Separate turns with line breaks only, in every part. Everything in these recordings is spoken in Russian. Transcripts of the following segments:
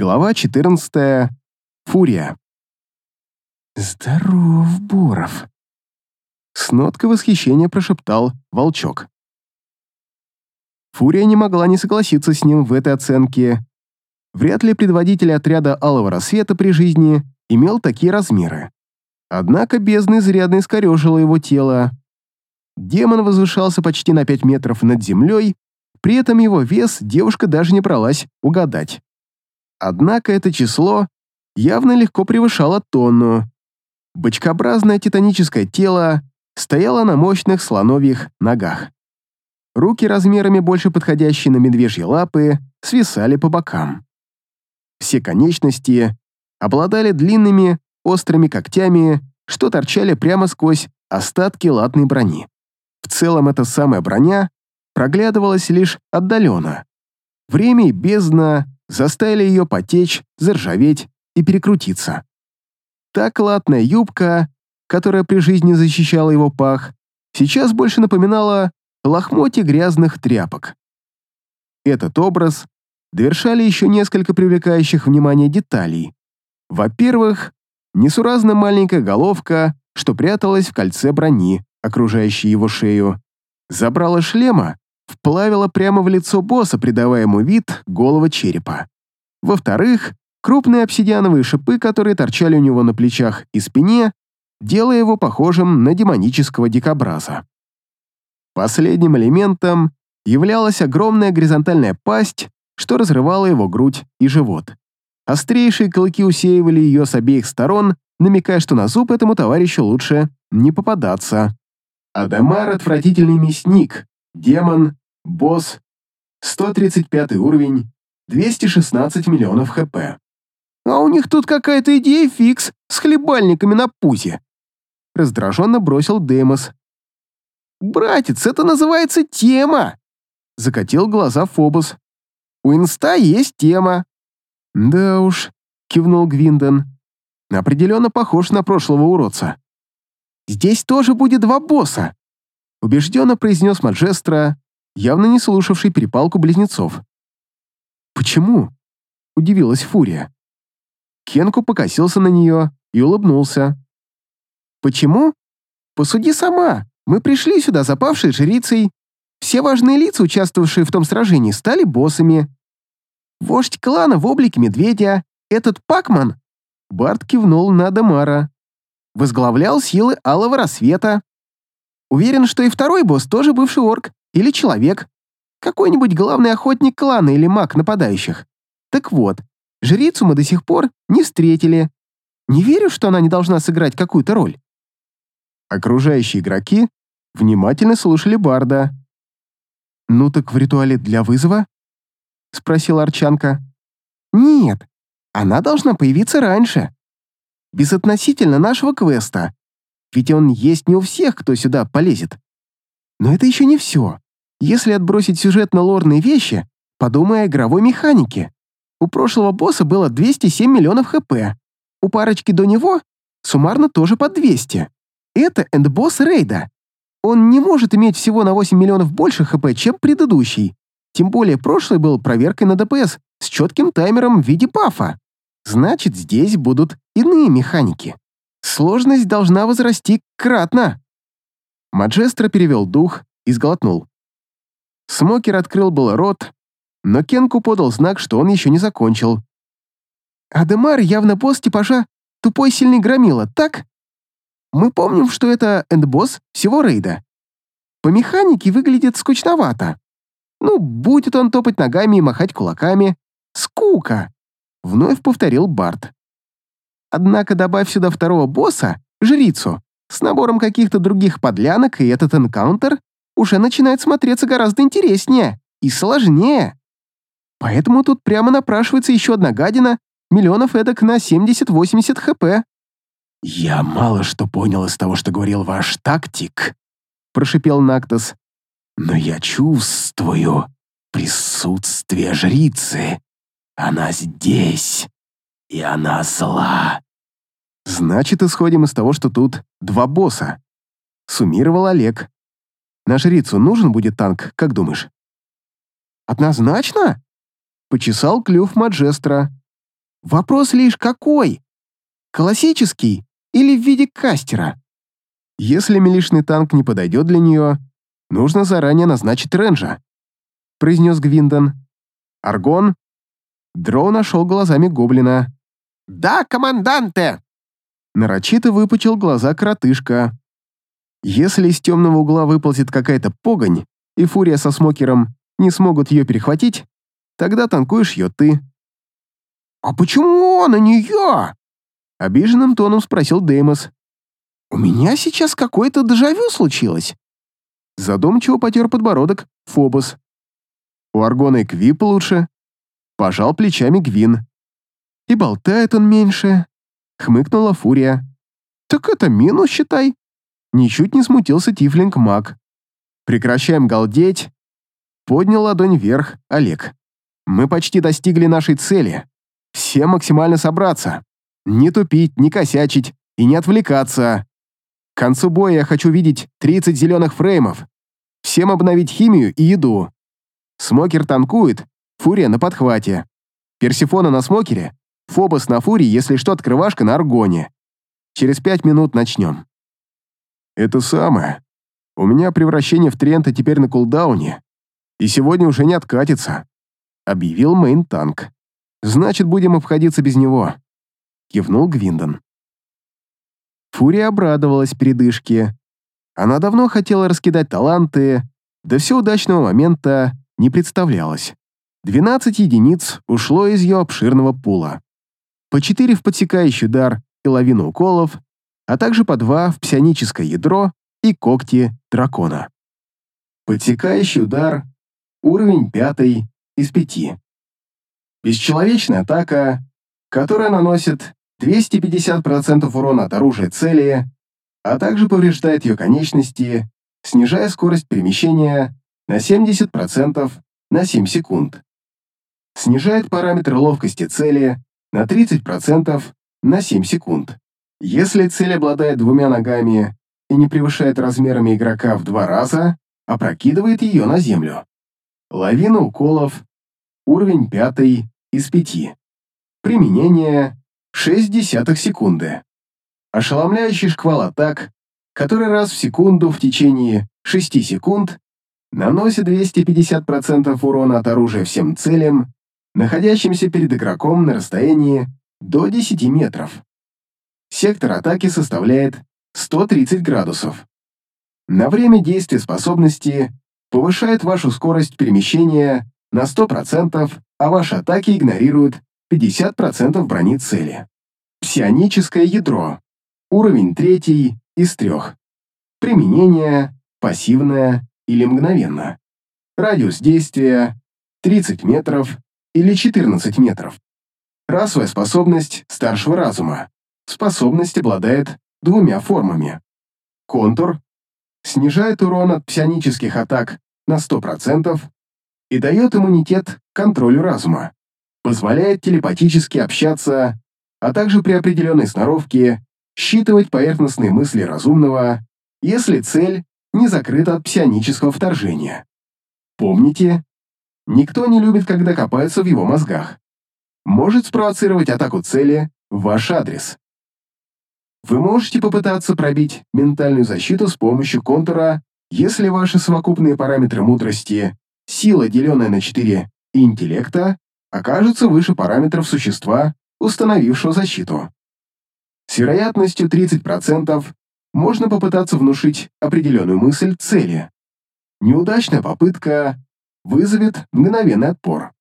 Глава 14. Фурия. «Здоров, Боров!» С ноткой восхищения прошептал волчок. Фурия не могла не согласиться с ним в этой оценке. Вряд ли предводитель отряда Алого Рассвета при жизни имел такие размеры. Однако бездна изрядно искорежила его тело. Демон возвышался почти на 5 метров над землей, при этом его вес девушка даже не бралась угадать. Однако это число явно легко превышало тонну. Бочкообразное титаническое тело стояло на мощных слоновьих ногах. Руки размерами больше подходящие на медвежьи лапы свисали по бокам. Все конечности обладали длинными, острыми когтями, что торчали прямо сквозь остатки латной брони. В целом эта самая броня проглядывалась лишь отдаленно. Время и бездна заставили ее потечь, заржаветь и перекрутиться. Так латная юбка, которая при жизни защищала его пах, сейчас больше напоминала лохмотья грязных тряпок. Этот образ довершали еще несколько привлекающих внимание деталей. Во-первых, несуразно маленькая головка, что пряталась в кольце брони, окружающей его шею. Забрала шлема вплавила прямо в лицо босса, придавая ему вид голого черепа. Во-вторых, крупные обсидиановые шипы, которые торчали у него на плечах и спине, делая его похожим на демонического дикобраза. Последним элементом являлась огромная горизонтальная пасть, что разрывала его грудь и живот. Острейшие клыки усеивали ее с обеих сторон, намекая, что на зуб этому товарищу лучше не попадаться. Адамар — отвратительный мясник, демон, Босс, 135 уровень, 216 миллионов хп. А у них тут какая-то идея фикс с хлебальниками на пузе. Раздраженно бросил Демос. «Братец, это называется тема!» Закатил глаза Фобус. «У инста есть тема». «Да уж», — кивнул Гвинден. «Определенно похож на прошлого уродца». «Здесь тоже будет два босса», — убежденно произнес Маджестро, явно не слушавший перепалку близнецов. «Почему?» — удивилась Фурия. Кенку покосился на нее и улыбнулся. «Почему? Посуди сама. Мы пришли сюда запавшей жрицей. Все важные лица, участвовавшие в том сражении, стали боссами. Вождь клана в облике медведя, этот Пакман, Барт кивнул на Дамара, возглавлял силы Алого Рассвета. Уверен, что и второй босс тоже бывший орк, или человек. Какой-нибудь главный охотник клана или маг нападающих. Так вот, жрицу мы до сих пор не встретили. Не верю, что она не должна сыграть какую-то роль. Окружающие игроки внимательно слушали Барда. «Ну так в ритуале для вызова?» — спросила Арчанка. «Нет, она должна появиться раньше. Безотносительно нашего квеста. Ведь он есть не у всех, кто сюда полезет. Но это еще не все. Если отбросить сюжетно-лорные вещи, подумай о игровой механике. У прошлого босса было 207 миллионов хп. У парочки до него суммарно тоже по 200. Это эндбосс рейда. Он не может иметь всего на 8 миллионов больше хп, чем предыдущий. Тем более прошлый был проверкой на ДПС с четким таймером в виде пафа. Значит, здесь будут иные механики. Сложность должна возрасти кратно. Маджестро перевел дух и сглотнул. Смокер открыл было рот, но Кенку подал знак, что он еще не закончил. «Адемар явно босс типажа тупой сильный громила, так? Мы помним, что это эндбосс всего рейда. По механике выглядит скучновато. Ну, будет он топать ногами и махать кулаками. Скука!» — вновь повторил Барт. «Однако добавь сюда второго босса, жрицу, с набором каких-то других подлянок, и этот энкаунтер уже начинает смотреться гораздо интереснее и сложнее. Поэтому тут прямо напрашивается еще одна гадина, миллионов эдак на 70-80 хп.
«Я мало что понял из того, что говорил ваш тактик», — прошипел Нактос. «Но я чувствую присутствие жрицы. Она здесь, и она зла.
Значит, исходим из того, что тут два босса. Суммировал Олег. На жрицу нужен будет танк, как думаешь? Однозначно? Почесал клюв Маджестра. Вопрос лишь какой? Классический или в виде кастера? Если милишный танк не подойдет для нее, нужно заранее назначить рейнджа, произнес Гвиндон. Аргон? Дроу нашел глазами гоблина. «Да, команданте!» Нарочито выпучил глаза коротышка. Если из темного угла выползет какая-то погонь, и Фурия со Смокером не смогут ее перехватить, тогда танкуешь ее ты. «А почему на нее?» Обиженным тоном спросил Деймос. «У меня сейчас какое-то дежавю случилось». Задумчиво потер подбородок Фобос. У Аргона и Квип лучше. Пожал плечами Гвин. И болтает он меньше. Хмыкнула Фурия. Так это минус, считай. Ничуть не смутился Тифлинг Маг. Прекращаем галдеть. Поднял ладонь вверх Олег. Мы почти достигли нашей цели. Всем максимально собраться. Не тупить, не косячить и не отвлекаться. К концу боя я хочу видеть 30 зеленых фреймов. Всем обновить химию и еду. Смокер танкует, Фурия на подхвате. Персифона на Смокере, Фобос на Фурии, если что, открывашка на Аргоне. Через пять минут начнем. Это самое. У меня превращение в Трента теперь на кулдауне, и сегодня уже не откатится, объявил мейн-танк. Значит, будем обходиться без него. Кивнул Гвиндон. Фурия обрадовалась передышке. Она давно хотела раскидать таланты, до все удачного момента не представлялось. 12 единиц ушло из ее обширного пула. По 4 в подсекающий удар и лавину уколов, а также по 2 в псионическое ядро и когти дракона. Подсекающий удар, уровень 5 из 5. Бесчеловечная атака, которая наносит 250% урона от оружия цели, а также повреждает ее конечности, снижая скорость перемещения на 70% на 7 секунд. Снижает параметр ловкости цели на 30% на 7 секунд. Если цель обладает двумя ногами и не превышает размерами игрока в два раза, опрокидывает ее на землю. Лавина уколов. Уровень 5 из 5. Применение 6 десятых секунды. Ошеломляющий шквал атак, который раз в секунду в течение 6 секунд наносит 250% урона от оружия всем целям, находящимся перед игроком на расстоянии до 10 метров. Сектор атаки составляет 130 градусов. На время действия способности повышает вашу скорость перемещения на 100%, а ваши атаки игнорируют 50% брони цели. Псионическое ядро. Уровень 3 из 3. Применение пассивное или мгновенно. Радиус действия 30 метров или 14 метров. Расовая способность старшего разума. Способность обладает двумя формами. Контур снижает урон от псионических атак на 100% и дает иммунитет контролю разума. Позволяет телепатически общаться, а также при определенной сноровке считывать поверхностные мысли разумного, если цель не закрыта от псионического вторжения. Помните, никто не любит, когда копаются в его мозгах. Может спровоцировать атаку цели в ваш адрес. Вы можете попытаться пробить ментальную защиту с помощью контура, если ваши совокупные параметры мудрости, сила, деленная на 4, и интеллекта окажутся выше параметров существа, установившего защиту. С вероятностью 30% можно попытаться внушить определенную мысль цели. Неудачная попытка вызовет мгновенный отпор.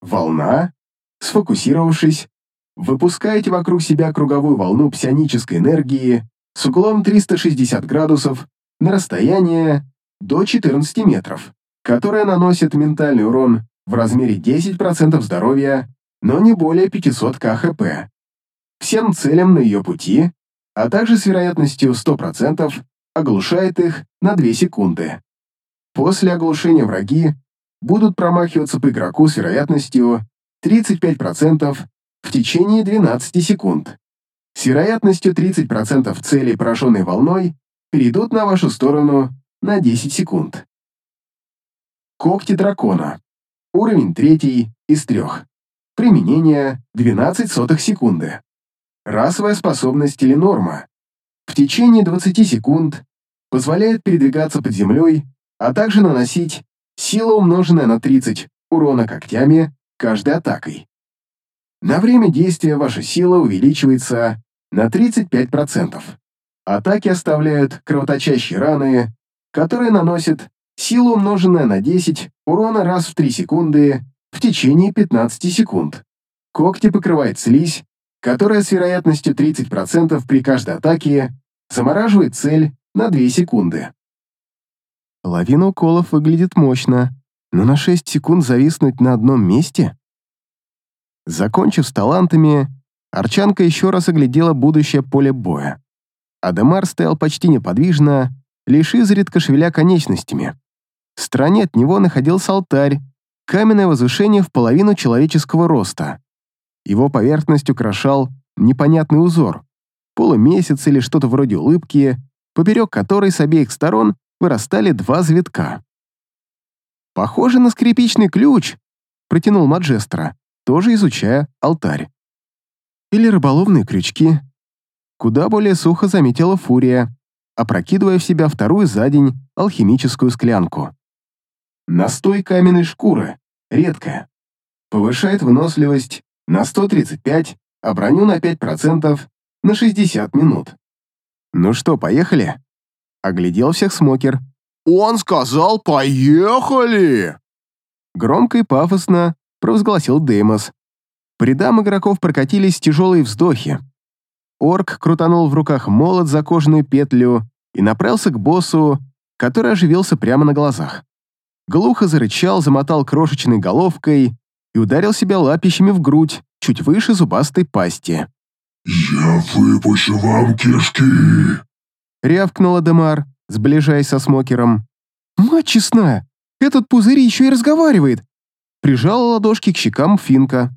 Волна, сфокусировавшись, выпускаете вокруг себя круговую волну псионической энергии с углом 360 градусов на расстояние до 14 метров, которая наносит ментальный урон в размере 10% здоровья, но не более 500 КХП. Всем целям на ее пути а также с вероятностью 100% оглушает их на 2 секунды. После оглушения враги будут промахиваться по игроку с вероятностью 35% в течение 12 секунд. С вероятностью 30% целей, пораженной волной, перейдут на вашу сторону на 10 секунд. Когти дракона. Уровень 3 из 3.
Применение 12 сотых секунды. Расовая способность или норма. В течение 20 секунд позволяет передвигаться под землей, а также наносить сила, умноженная на 30 урона когтями каждой атакой. На время действия ваша сила увеличивается на 35%. Атаки оставляют кровоточащие раны, которые наносят силу, умноженная на 10 урона раз в 3 секунды в течение 15 секунд. Когти покрывает слизь, которая с вероятностью 30% при каждой атаке замораживает цель на 2 секунды.
Лавина уколов выглядит мощно, но на 6 секунд зависнуть на одном месте? Закончив с талантами, Арчанка еще раз оглядела будущее поле боя. Адемар стоял почти неподвижно, лишь изредка шевеля конечностями. В стороне от него находился алтарь, каменное возвышение в половину человеческого роста. Его поверхность украшал непонятный узор, полумесяц или что-то вроде улыбки, поперек которой с обеих сторон вырастали два завитка. «Похоже на скрипичный ключ», — протянул Маджестро, тоже изучая алтарь. «Или рыболовные крючки». Куда более сухо заметила Фурия, опрокидывая в себя вторую за день алхимическую склянку.
Настой каменной шкуры, редкая. Повышает выносливость на 135, а броню на 5% на 60 минут.
«Ну что, поехали?» Оглядел всех смокер.
«Он сказал, поехали!»
Громко и пафосно провозгласил Деймос. По рядам игроков прокатились тяжелые вздохи. Орк крутанул в руках молот за кожаную петлю и направился к боссу, который оживился прямо на глазах глухо зарычал, замотал крошечной головкой и ударил себя лапищами в грудь, чуть выше зубастой пасти.
«Я выпущу вам кишки!»
— рявкнула Демар, сближаясь со Смокером. «Мать честная, этот пузырь еще и разговаривает!» Прижала ладошки к щекам Финка.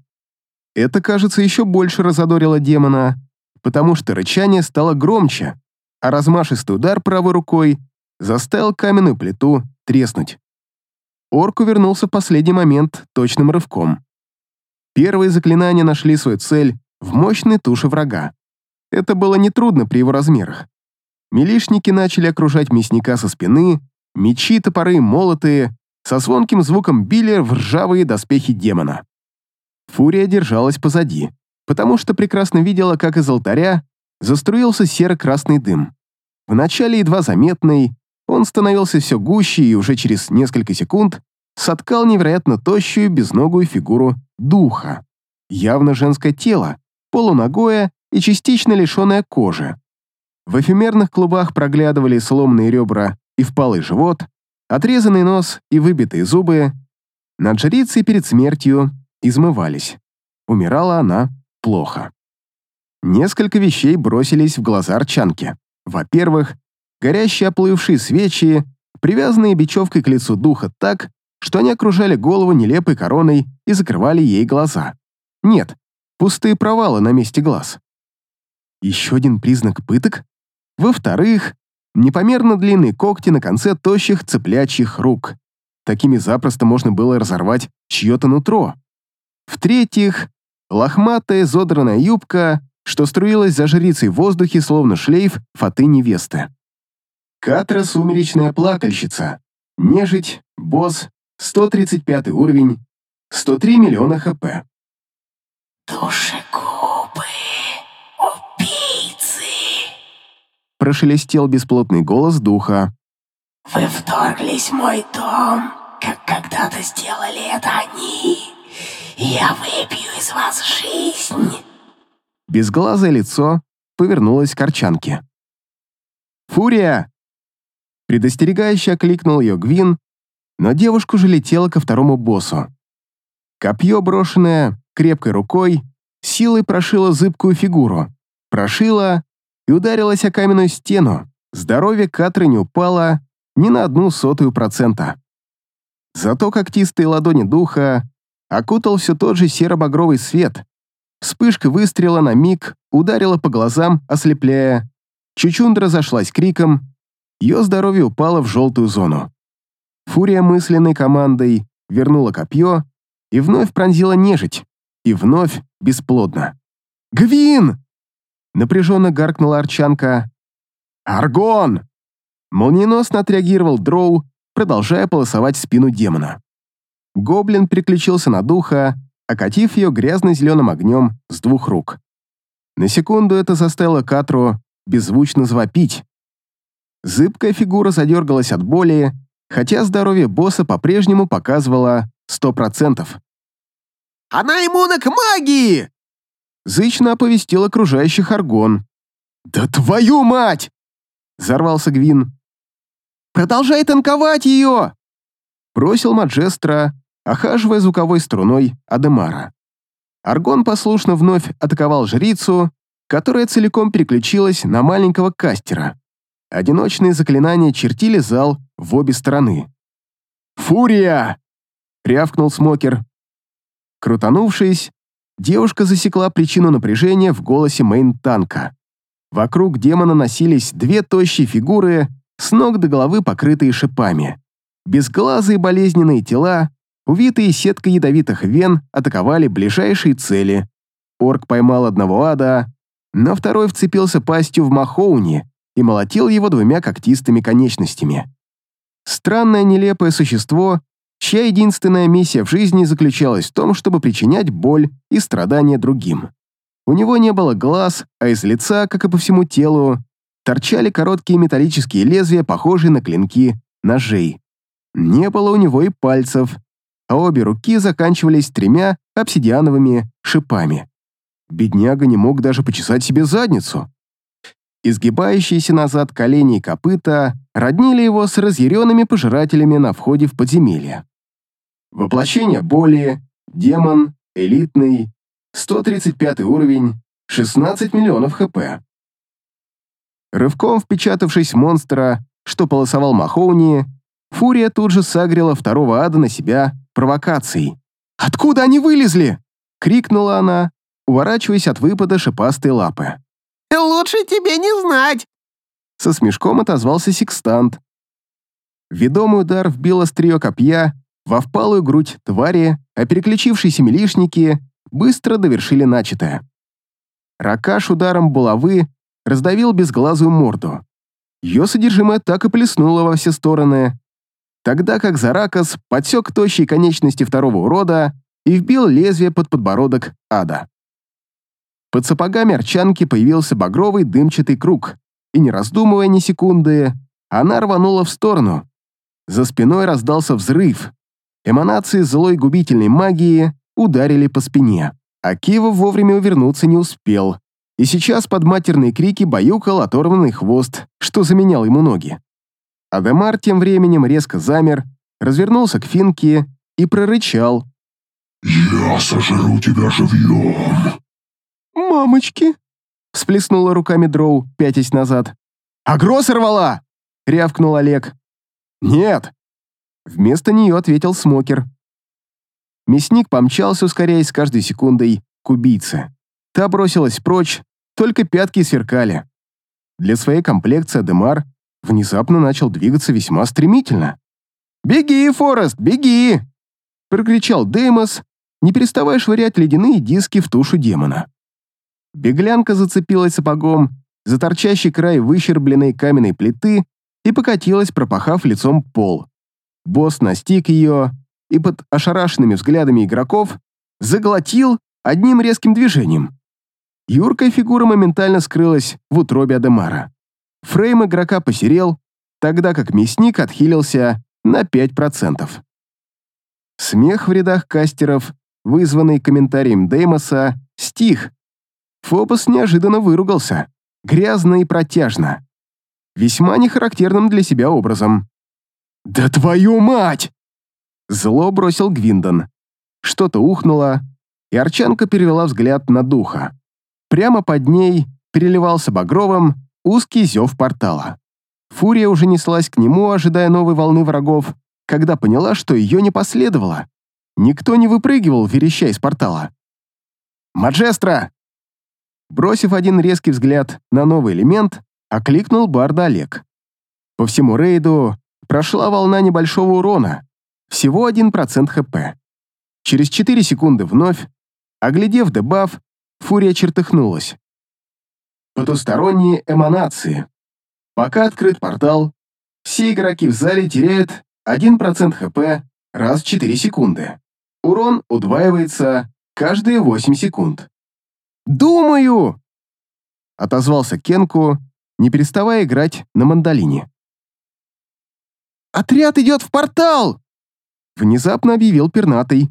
Это, кажется, еще больше разодорило демона, потому что рычание стало громче, а размашистый удар правой рукой заставил каменную плиту треснуть. Орк увернулся в последний момент точным рывком. Первые заклинания нашли свою цель в мощной туше врага. Это было нетрудно при его размерах. Милишники начали окружать мясника со спины, мечи, топоры, молоты, со звонким звуком били в ржавые доспехи демона. Фурия держалась позади, потому что прекрасно видела, как из алтаря заструился серо-красный дым. Вначале едва заметный, он становился все гуще и уже через несколько секунд соткал невероятно тощую, безногую фигуру духа. Явно женское тело, полуногое и частично лишенное кожи. В эфемерных клубах проглядывали сломанные ребра и впалый живот, отрезанный нос и выбитые зубы. Над жрицей перед смертью измывались. Умирала она плохо. Несколько вещей бросились в глаза Арчанке. Во-первых, горящие оплывшие свечи, привязанные бечевкой к лицу духа так, что они окружали голову нелепой короной и закрывали ей глаза. Нет, пустые провалы на месте глаз. Еще один признак пыток. Во-вторых, непомерно длинные когти на конце тощих цыплячьих рук. Такими запросто можно было разорвать чье-то нутро. В-третьих, лохматая зодранная юбка, что струилась за жрицей в воздухе, словно шлейф фаты невесты.
Катра — сумеречная плакальщица. Нежить, босс, 135 уровень, 103 миллиона хп.
«Душегубы,
Прошелестел бесплотный голос духа.
«Вы вторглись в мой дом, как когда-то сделали это они. Я выпью из вас жизнь!»
Безглазое лицо повернулось к Арчанке. «Фурия!» Предостерегающе окликнул ее Гвин, но девушка уже летела ко второму боссу. Копье, брошенное крепкой рукой, силой прошило зыбкую фигуру, прошило и ударилось о каменную стену. Здоровье Катры не упало ни на одну сотую процента. Зато когтистые ладони духа окутал все тот же серо-багровый свет. Вспышка выстрела на миг ударила по глазам, ослепляя. Чучундра зашлась криком, ее здоровье упало в желтую зону. Фурия мысленной командой вернула копье и вновь пронзила нежить. и вновь бесплодно. «Гвин!» — напряженно гаркнула Арчанка. «Аргон!» — молниеносно отреагировал Дроу, продолжая полосовать спину демона. Гоблин переключился на духа, окатив ее грязно-зеленым огнем с двух рук. На секунду это заставило Катру беззвучно завопить. Зыбкая фигура задергалась от боли, хотя здоровье босса по-прежнему показывало сто процентов.
«Она иммуна к магии!»
Зычно оповестил окружающих Аргон. «Да твою мать!» — взорвался Гвин. «Продолжай танковать ее!» Бросил Маджестра, охаживая звуковой струной Адемара. Аргон послушно вновь атаковал жрицу, которая целиком переключилась на маленького кастера. Одиночные заклинания чертили зал в обе стороны. «Фурия!» — рявкнул Смокер. Крутанувшись, девушка засекла причину напряжения в голосе мейн-танка. Вокруг демона носились две тощие фигуры, с ног до головы покрытые шипами. Безглазые болезненные тела, увитые сеткой ядовитых вен, атаковали ближайшие цели. Орк поймал одного ада, но второй вцепился пастью в Махоуни и молотил его двумя когтистыми конечностями. Странное нелепое существо, чья единственная миссия в жизни заключалась в том, чтобы причинять боль и страдания другим. У него не было глаз, а из лица, как и по всему телу, торчали короткие металлические лезвия, похожие на клинки ножей. Не было у него и пальцев, а обе руки заканчивались тремя обсидиановыми шипами. Бедняга не мог даже почесать себе задницу. Изгибающиеся назад колени и копыта роднили его с разъяренными пожирателями на входе в подземелье. Воплощение боли, демон, элитный, 135 уровень, 16 миллионов хп. Рывком впечатавшись монстра, что полосовал Махоуни, Фурия тут же сагрила второго ада на себя провокацией. «Откуда они вылезли?» — крикнула она, уворачиваясь от выпада шипастой лапы.
«Лучше тебе не знать!»
Со смешком отозвался секстант. Ведомый удар вбил острие копья во впалую грудь твари, а переключившиеся милишники быстро довершили начатое. Ракаш ударом булавы раздавил безглазую морду. Ее содержимое так и плеснуло во все стороны, тогда как Заракас подсек тощие конечности второго урода и вбил лезвие под подбородок ада. Под сапогами арчанки появился багровый дымчатый круг, и, не раздумывая ни секунды, она рванула в сторону. За спиной раздался взрыв. Эманации злой губительной магии ударили по спине. Акива вовремя увернуться не успел, и сейчас под матерные крики баюкал оторванный хвост, что заменял ему ноги. Адемар тем временем резко замер, развернулся к Финке и прорычал.
«Я сожру тебя живьем!»
«Мамочки!» — всплеснула руками Дроу, пятясь назад. «Агро сорвала!» — рявкнул Олег. «Нет!» — вместо нее ответил Смокер. Мясник помчался, ускоряясь каждой секундой, к убийце. Та бросилась прочь, только пятки сверкали. Для своей комплекции Демар внезапно начал двигаться весьма стремительно. «Беги, Форест, беги!» — прокричал Деймос, не переставая швырять ледяные диски в тушу демона. Беглянка зацепилась сапогом за торчащий край выщербленной каменной плиты и покатилась, пропахав лицом пол. Босс настиг ее и под ошарашенными взглядами игроков заглотил одним резким движением. Юркая фигура моментально скрылась в утробе Адемара. Фрейм игрока посерел, тогда как мясник отхилился на 5%. Смех в рядах кастеров, вызванный комментарием Деймоса, стих, Фобос неожиданно выругался, грязно и протяжно. Весьма нехарактерным для себя образом. «Да твою мать!» Зло бросил Гвиндон. Что-то ухнуло, и Арчанка перевела взгляд на духа. Прямо под ней переливался багровым узкий зев портала. Фурия уже неслась к нему, ожидая новой волны врагов, когда поняла, что ее не последовало. Никто не выпрыгивал, вереща из портала. «Маджестра!» Бросив один резкий взгляд на новый элемент, окликнул Барда Олег. По всему рейду прошла волна небольшого урона, всего 1% хп. Через 4 секунды вновь Оглядев дебаф, Фурия чертыхнулась. Потусторонние эманации. Пока открыт портал, все игроки в зале теряют 1% хп раз в 4 секунды. Урон удваивается каждые 8 секунд. «Думаю!» — отозвался Кенку, не переставая играть на мандолине. «Отряд идет в портал!» — внезапно объявил пернатый.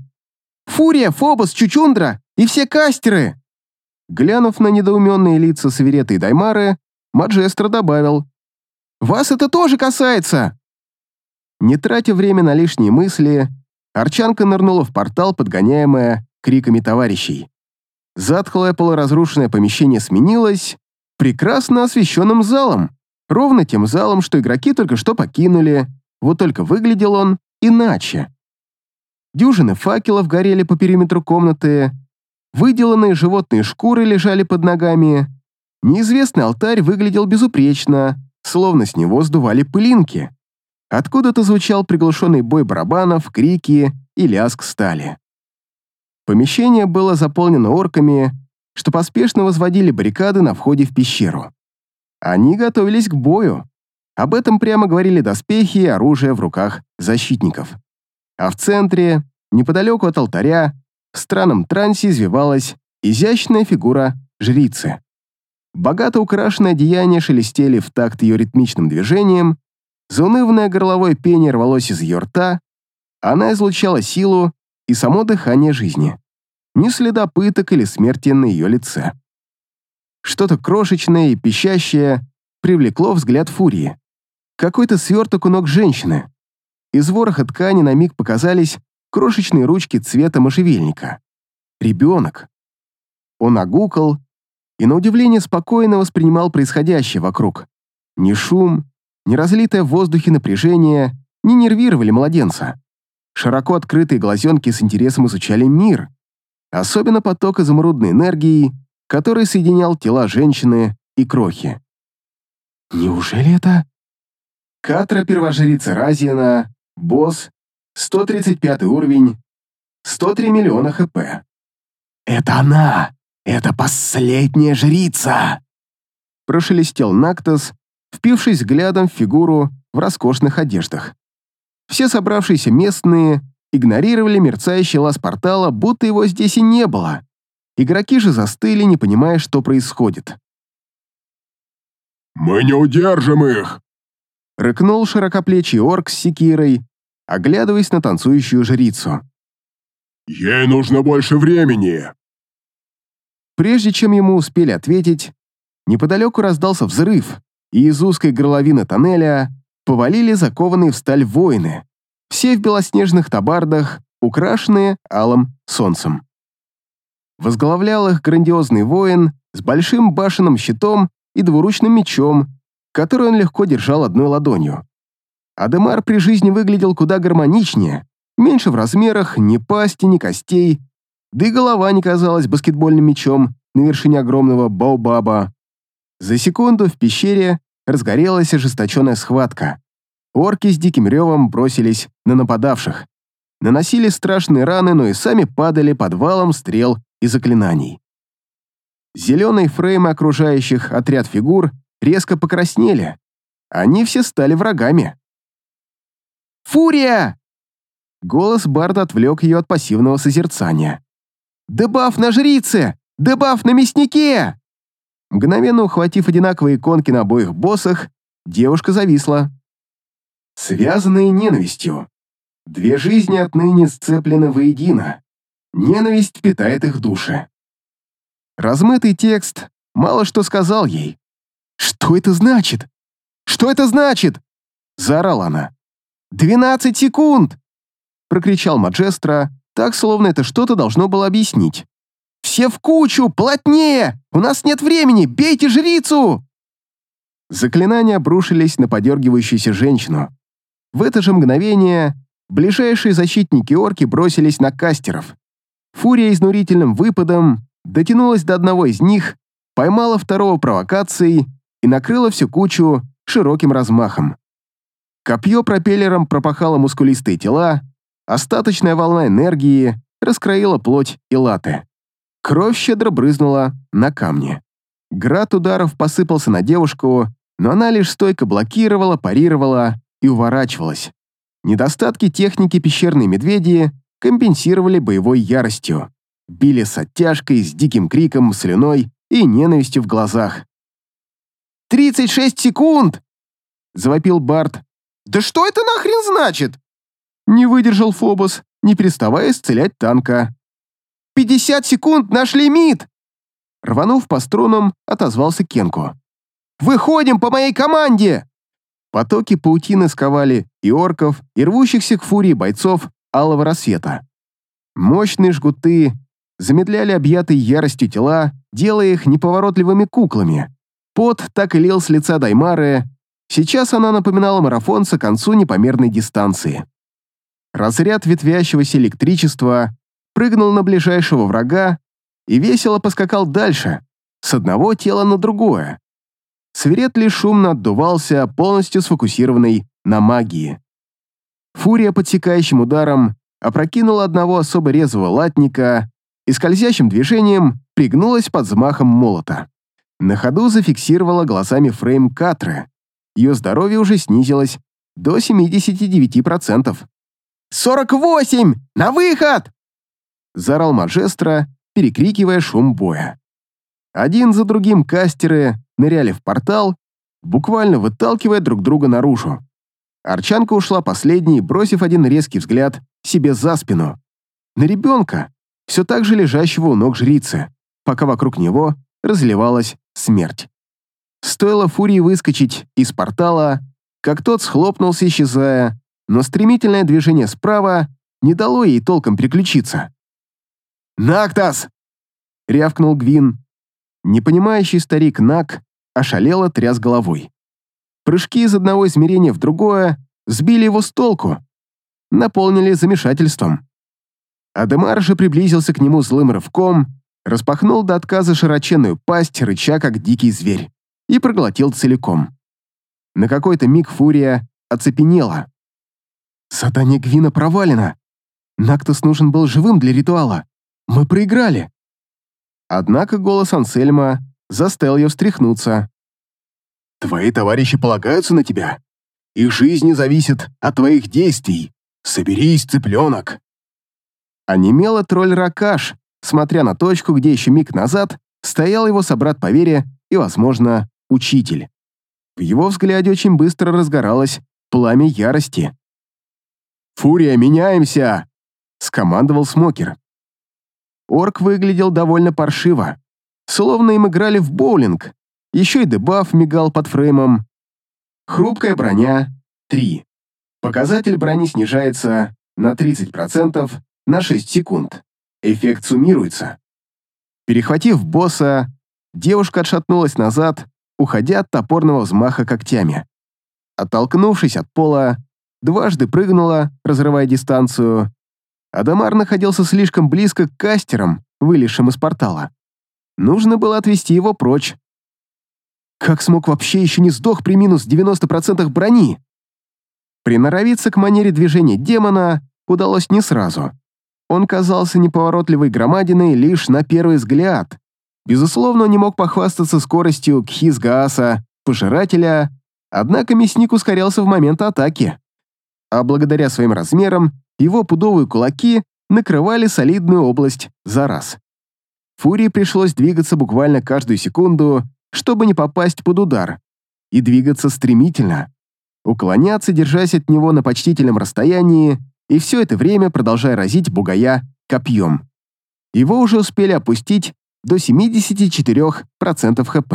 «Фурия, Фобос, Чучундра и все кастеры!» Глянув на недоуменные лица Савереты и Даймары, Маджестро добавил. «Вас это тоже касается!» Не тратя время на лишние мысли, Арчанка нырнула в портал, подгоняемая криками товарищей. Затхлое полуразрушенное помещение сменилось прекрасно освещенным залом, ровно тем залом, что игроки только что покинули, вот только выглядел он иначе. Дюжины факелов горели по периметру комнаты, выделанные животные шкуры лежали под ногами, неизвестный алтарь выглядел безупречно, словно с него сдували пылинки. Откуда-то звучал приглушенный бой барабанов, крики и лязг стали. Помещение было заполнено орками, что поспешно возводили баррикады на входе в пещеру. Они готовились к бою. Об этом прямо говорили доспехи и оружие в руках защитников. А в центре, неподалеку от алтаря, в странном трансе извивалась изящная фигура жрицы. Богато украшенное одеяние шелестели в такт ее ритмичным движением, заунывное горловое пение рвалось из ее рта, она излучала силу и само дыхание жизни. Ни следа пыток или смерти на ее лице. Что-то крошечное и пищащее привлекло взгляд Фурии. Какой-то сверток у ног женщины. Из вороха ткани на миг показались крошечные ручки цвета можжевельника. Ребенок. Он огукал и, на удивление, спокойно воспринимал происходящее вокруг. Ни шум, ни разлитое в воздухе напряжение не нервировали младенца. Широко открытые глазенки с интересом изучали мир, особенно поток изумрудной энергии, который соединял тела женщины и крохи. Неужели это... Катра первожрица Разиена, босс, 135 уровень, 103 миллиона хп.
«Это она! Это последняя жрица!»
Прошелестел Нактос, впившись взглядом в фигуру в роскошных одеждах. Все собравшиеся местные игнорировали мерцающий лаз портала, будто его здесь и не было. Игроки же застыли, не понимая, что происходит.
«Мы не удержим их!»
Рыкнул широкоплечий орк с секирой, оглядываясь на танцующую жрицу.
«Ей нужно больше времени!»
Прежде чем ему успели ответить, неподалеку раздался взрыв, и из узкой горловины тоннеля повалили закованные в сталь воины, все в белоснежных табардах, украшенные алым солнцем. Возглавлял их грандиозный воин с большим башенным щитом и двуручным мечом, который он легко держал одной ладонью. Адемар при жизни выглядел куда гармоничнее, меньше в размерах, ни пасти, ни костей, да и голова не казалась баскетбольным мячом на вершине огромного баобаба. За секунду в пещере разгорелась ожесточенная схватка. Орки с диким ревом бросились на нападавших. Наносили страшные раны, но и сами падали под валом стрел и заклинаний. Зеленые фреймы окружающих отряд фигур резко покраснели. Они все стали врагами. «Фурия!» Голос Барда отвлек ее от пассивного созерцания. «Дебаф на жрице! Дебаф на мяснике!» Мгновенно ухватив одинаковые иконки на обоих боссах, девушка зависла. Связанные ненавистью. Две жизни отныне сцеплены воедино. Ненависть питает их души. Размытый текст мало что сказал ей. «Что это значит? Что это значит?» — заорала она. «Двенадцать секунд!» — прокричал Маджестро, так, словно это что-то должно было объяснить. «Все в кучу! Плотнее! У нас нет времени! Бейте жрицу!» Заклинания обрушились на подергивающуюся женщину. В это же мгновение ближайшие защитники орки бросились на кастеров. Фурия изнурительным выпадом дотянулась до одного из них, поймала второго провокацией и накрыла всю кучу широким размахом. Копье пропеллером пропахало мускулистые тела, остаточная волна энергии раскроила плоть и латы. Кровь щедро брызнула на камни. Град ударов посыпался на девушку, но она лишь стойко блокировала, парировала и уворачивалась. Недостатки техники пещерной медведи компенсировали боевой яростью. Били с оттяжкой, с диким криком, слюной и ненавистью в глазах. «Тридцать шесть секунд!» — завопил Барт. «Да что это нахрен значит?» Не выдержал Фобос, не переставая исцелять танка. «Пятьдесят секунд — наш лимит!» Рванув по струнам, отозвался Кенку. «Выходим по моей команде!» Потоки паутины сковали и орков, и рвущихся к фурии бойцов алого рассвета. Мощные жгуты замедляли объятые яростью тела, делая их неповоротливыми куклами. Пот так и лил с лица Даймары. Сейчас она напоминала марафонца к концу непомерной дистанции. Разряд ветвящегося электричества прыгнул на ближайшего врага и весело поскакал дальше, с одного тела на другое. Свирет лишь шумно отдувался, полностью сфокусированный на магии. Фурия подсекающим ударом опрокинула одного особо резвого латника и скользящим движением пригнулась под взмахом молота. На ходу зафиксировала глазами фрейм Катры. Ее здоровье уже снизилось до 79%. «Сорок восемь! На выход!» Заорал Маджестро, перекрикивая шум боя. Один за другим кастеры ныряли в портал, буквально выталкивая друг друга наружу. Арчанка ушла последней, бросив один резкий взгляд себе за спину. На ребенка, все так же лежащего у ног жрицы, пока вокруг него разливалась смерть. Стоило Фурии выскочить из портала, как тот схлопнулся, исчезая, но стремительное движение справа не дало ей толком переключиться. «Нактас!» — рявкнул Гвин. Непонимающий старик Нак ошалело тряс головой. Прыжки из одного измерения в другое сбили его с толку, наполнили замешательством. Адемар же приблизился к нему злым рывком, распахнул до отказа широченную пасть, рыча как дикий зверь, и проглотил целиком. На какой-то миг фурия оцепенела. «Задание Гвина провалено. Нактус нужен был живым для ритуала. Мы проиграли». Однако голос Ансельма заставил ее встряхнуться.
Твои товарищи полагаются на тебя. Их жизни зависит от твоих действий. Соберись, цыпленок!»
Онемела тролль Ракаш, смотря на точку, где еще миг назад стоял его собрат по вере и, возможно, учитель. В его взгляде очень быстро разгоралось пламя ярости. «Фурия, меняемся!» — скомандовал Смокер. Орк выглядел довольно паршиво, словно им играли в боулинг, еще и дебаф мигал под фреймом. Хрупкая броня — 3. Показатель брони снижается на 30% на 6 секунд. Эффект суммируется. Перехватив босса, девушка отшатнулась назад, уходя от топорного взмаха когтями. Оттолкнувшись от пола, дважды прыгнула, разрывая дистанцию. Адамар находился слишком близко к кастерам, вылезшим из портала. Нужно было отвести его прочь, как смог вообще еще не сдох при минус 90% брони? Приноровиться к манере движения демона удалось не сразу. Он казался неповоротливой громадиной лишь на первый взгляд. Безусловно, не мог похвастаться скоростью Кхизгааса, пожирателя, однако мясник ускорялся в момент атаки. А благодаря своим размерам, его пудовые кулаки накрывали солидную область за раз. Фурии пришлось двигаться буквально каждую секунду, чтобы не попасть под удар, и двигаться стремительно, уклоняться, держась от него на почтительном расстоянии, и все это время продолжая разить бугая копьем. Его уже успели опустить до 74% хп.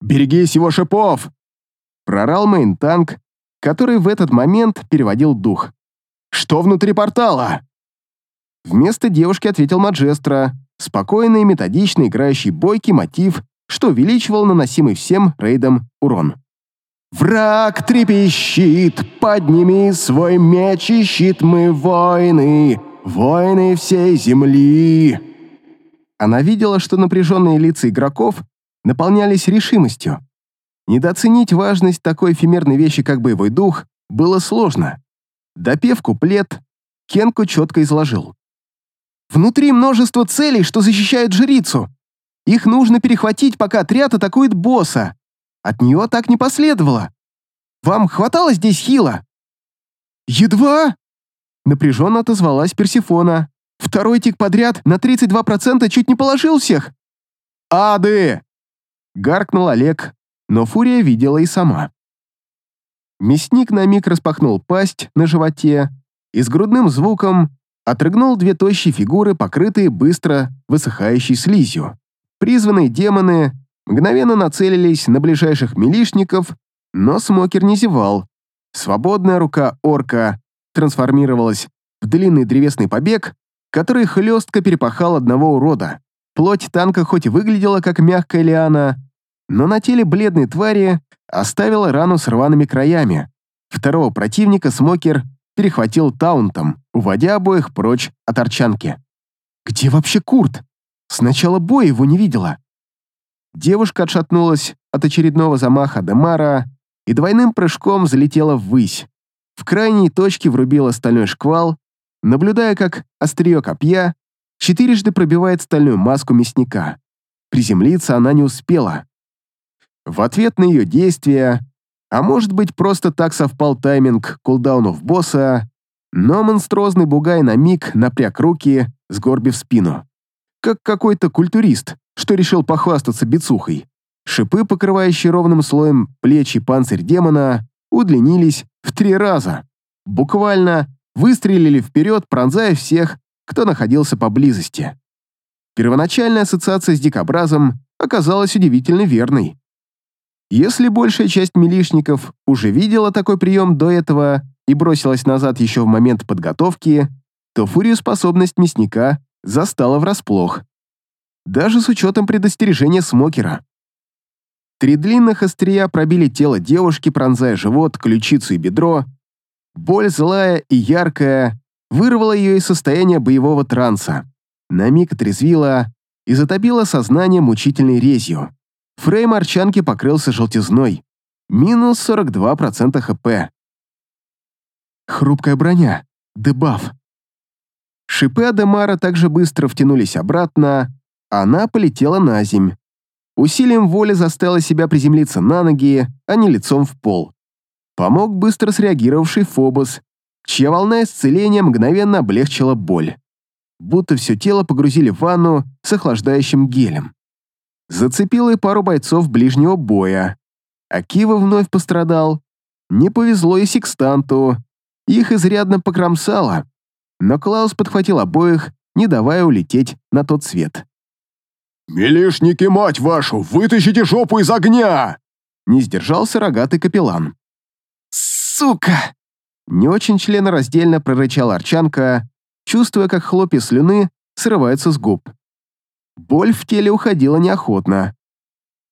«Берегись его шипов!» прорал мейн-танк, который в этот момент переводил дух. «Что внутри портала?» Вместо девушки ответил Маджестро, спокойный, методично играющий бойкий мотив что увеличивал наносимый всем рейдам урон. «Враг трепещит, подними свой меч и щит, мы воины, воины всей земли!» Она видела, что напряженные лица игроков наполнялись решимостью. Недооценить важность такой эфемерной вещи, как боевой дух, было сложно. Допев куплет, Кенку четко изложил. Внутри множество целей, что защищают жрицу. Их нужно перехватить, пока отряд атакует босса. От нее так не последовало. Вам хватало здесь хила?» «Едва!» — напряженно отозвалась Персифона. «Второй тик подряд на 32% чуть не положил всех!» «Ады!» — гаркнул Олег, но Фурия видела и сама. Мясник на миг распахнул пасть на животе и с грудным звуком отрыгнул две тощие фигуры, покрытые быстро высыхающей слизью. Призванные демоны мгновенно нацелились на ближайших милишников, но Смокер не зевал. Свободная рука орка трансформировалась в длинный древесный побег, который хлестко перепахал одного урода. Плоть танка хоть и выглядела как мягкая лиана, но на теле бледной твари оставила рану с рваными краями. Второго противника Смокер перехватил таунтом, уводя обоих прочь от арчанки. «Где вообще Курт? С начала боя его не видела». Девушка отшатнулась от очередного замаха Демара и двойным прыжком залетела ввысь. В крайней точке врубила стальной шквал, наблюдая, как острие копья четырежды пробивает стальную маску мясника. Приземлиться она не успела. В ответ на ее действия, а может быть просто так совпал тайминг кулдаунов босса, но монструозный бугай на миг напряг руки, сгорбив спину. Как какой-то культурист, что решил похвастаться бицухой. Шипы, покрывающие ровным слоем плечи панцирь демона, удлинились в три раза. Буквально выстрелили вперед, пронзая всех, кто находился поблизости. Первоначальная ассоциация с дикобразом оказалась удивительно верной. Если большая часть милишников уже видела такой прием до этого и бросилась назад еще в момент подготовки, то фурию способность мясника застала врасплох. Даже с учетом предостережения Смокера. Три длинных острия пробили тело девушки, пронзая живот, ключицу и бедро. Боль злая и яркая вырвала ее из состояния боевого транса. На миг отрезвила и затопила сознание мучительной резью. Фрейм арчанки покрылся желтизной. Минус 42% хп. Хрупкая броня. Дебаф. Шипы Адемара также быстро втянулись обратно, она полетела на земь. Усилием воли заставила себя приземлиться на ноги, а не лицом в пол. Помог быстро среагировавший Фобос, чья волна исцеления мгновенно облегчила боль. Будто все тело погрузили в ванну с охлаждающим гелем. Зацепил и пару бойцов ближнего боя. Акива вновь пострадал. Не повезло и секстанту. Их изрядно покромсало. Но Клаус подхватил обоих, не давая улететь на тот свет.
«Милишники, мать вашу, вытащите жопу из огня!»
Не сдержался рогатый капеллан. «Сука!» Не очень членораздельно прорычал Арчанка, чувствуя, как хлопья слюны срываются с губ. Боль в теле уходила неохотно.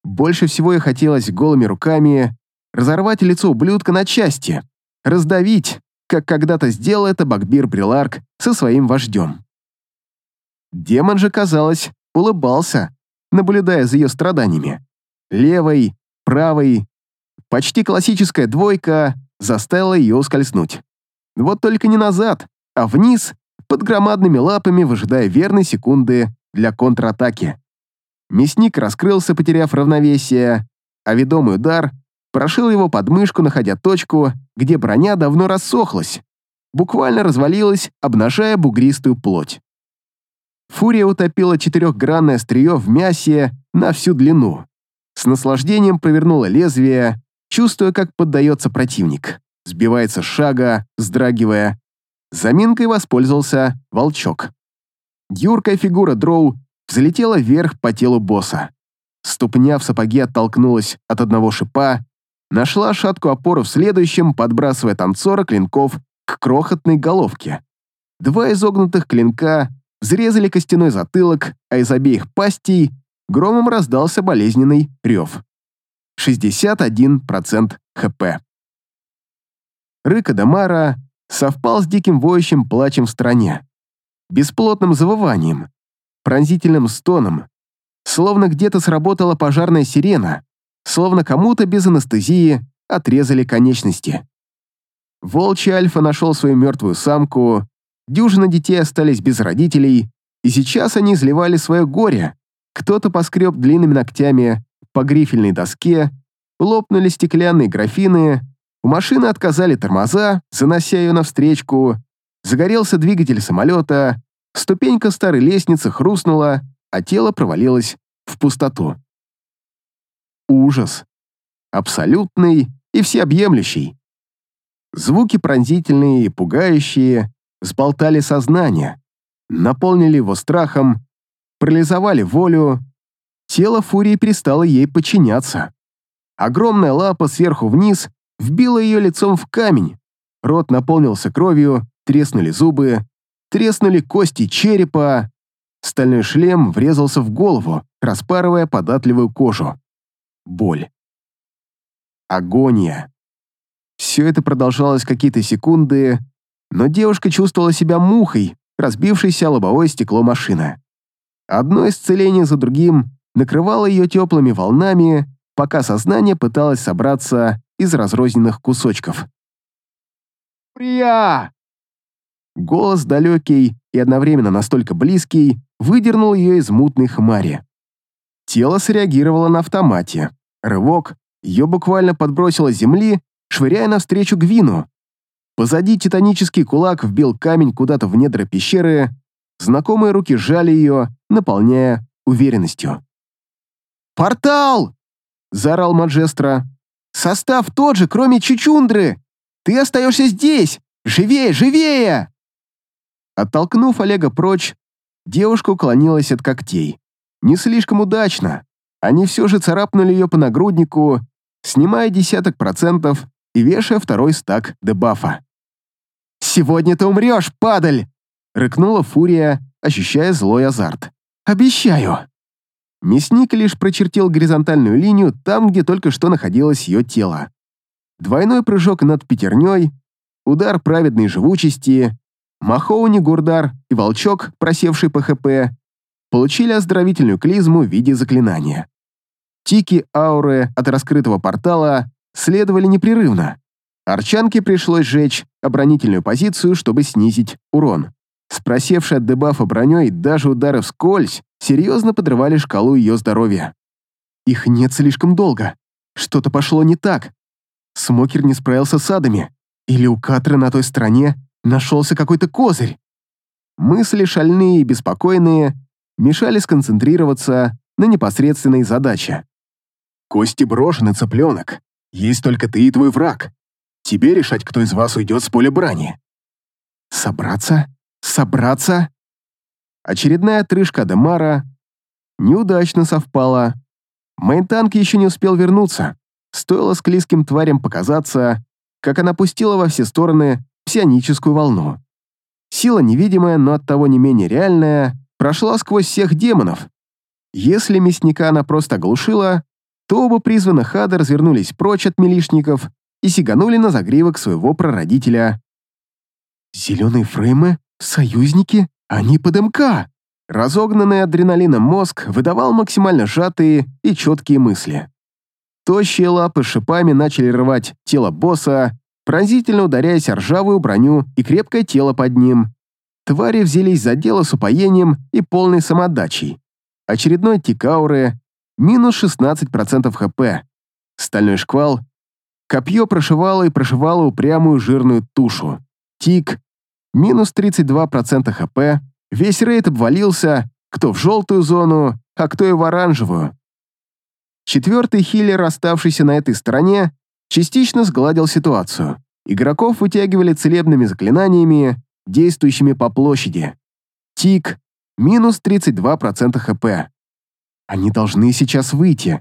Больше всего ей хотелось голыми руками разорвать лицо ублюдка на части, раздавить, как когда-то сделал это Багбир Бриларк со своим вождем. Демон же, казалось, улыбался, наблюдая за ее страданиями. Левой, правой, почти классическая двойка заставила ее ускользнуть. Вот только не назад, а вниз, под громадными лапами, выжидая верной секунды для контратаки. Мясник раскрылся, потеряв равновесие, а ведомый удар прошил его подмышку, находя точку, где броня давно рассохлась, буквально развалилась, обнажая бугристую плоть. Фурия утопила четырехгранное острие в мясе на всю длину. С наслаждением провернула лезвие, чувствуя, как поддается противник. Сбивается с шага, вздрагивая. Заминкой воспользовался волчок. Юркая фигура дроу взлетела вверх по телу босса. Ступня в сапоге оттолкнулась от одного шипа, нашла шаткую опору в следующем, подбрасывая танцора клинков к крохотной головке. Два изогнутых клинка взрезали костяной затылок, а из обеих пастей громом раздался болезненный рев. 61% хп. Рык Адамара совпал с диким воющим плачем в стране бесплотным завыванием, пронзительным стоном, словно где-то сработала пожарная сирена, словно кому-то без анестезии отрезали конечности. Волчий Альфа нашел свою мертвую самку, дюжина детей остались без родителей, и сейчас они изливали свое горе. Кто-то поскреб длинными ногтями по грифельной доске, лопнули стеклянные графины, у машины отказали тормоза, занося ее навстречку, загорелся двигатель самолета, ступенька старой лестницы хрустнула, а тело провалилось в пустоту. Ужас. Абсолютный и всеобъемлющий. Звуки пронзительные и пугающие сболтали сознание, наполнили его страхом, парализовали волю. Тело Фурии перестало ей подчиняться. Огромная лапа сверху вниз вбила ее лицом в камень. Рот наполнился кровью, треснули зубы, треснули кости черепа. Стальной шлем врезался в голову, распарывая податливую кожу. Боль. Агония. Все это продолжалось какие-то секунды, но девушка чувствовала себя мухой, разбившейся лобовое стекло машины. Одно исцеление за другим накрывало ее теплыми волнами, пока сознание пыталось собраться из разрозненных кусочков. «Прия!» Голос далекий и одновременно настолько близкий выдернул ее из мутной хмари. Тело среагировало на автомате. Рывок, ее буквально подбросило с земли, швыряя навстречу Гвину. Позади титанический кулак вбил камень куда-то в недра пещеры, знакомые руки сжали ее, наполняя уверенностью. «Портал!» — заорал Маджестро. «Состав тот же, кроме Чучундры! Ты остаешься здесь! Живее, живее!» Оттолкнув Олега прочь, девушка уклонилась от когтей. Не слишком удачно. Они все же царапнули ее по нагруднику, снимая десяток процентов и вешая второй стак дебафа. «Сегодня ты умрешь, падаль!» — рыкнула Фурия, ощущая злой азарт. «Обещаю!» Мясник лишь прочертил горизонтальную линию там, где только что находилось ее тело. Двойной прыжок над пятерней, удар праведной живучести, Махоуни, Гурдар и Волчок, просевший по ХП, получили оздоровительную клизму в виде заклинания. Тики ауры от раскрытого портала следовали непрерывно. Арчанке пришлось сжечь оборонительную позицию, чтобы снизить урон. Спросевшая от дебафа броней даже удары вскользь серьезно подрывали шкалу ее здоровья. Их нет слишком долго. Что-то пошло не так. Смокер не справился с адами. Или у Катры на той стороне нашелся какой-то козырь. Мысли шальные и беспокойные мешали сконцентрироваться на непосредственной задаче.
Кости брошены, цыпленок. Есть только ты и твой враг. Тебе решать, кто из вас уйдет с поля брани.
Собраться? Собраться? Очередная отрыжка Демара неудачно совпала. Мейнтанк еще не успел вернуться. Стоило склизким тварям показаться, как она пустила во все стороны псионическую волну. Сила невидимая, но оттого не менее реальная, прошла сквозь всех демонов. Если мясника она просто оглушила, то оба призванных ада развернулись прочь от милишников и сиганули на загривок своего прародителя. «Зеленые фреймы? Союзники? Они под МК!» Разогнанный адреналином мозг выдавал максимально сжатые и четкие мысли. Тощие лапы шипами начали рвать тело босса, пронзительно ударяясь о ржавую броню и крепкое тело под ним. Твари взялись за дело с упоением и полной самоотдачей. Очередной тик ауры, минус 16% хп. Стальной шквал. Копье прошивало и прошивало упрямую жирную тушу. Тик. Минус 32% хп. Весь рейд обвалился, кто в желтую зону, а кто и в оранжевую. Четвертый хиллер, оставшийся на этой стороне, частично сгладил ситуацию. Игроков вытягивали целебными заклинаниями, действующими по площади. Тик. Минус 32% хп. Они должны сейчас выйти,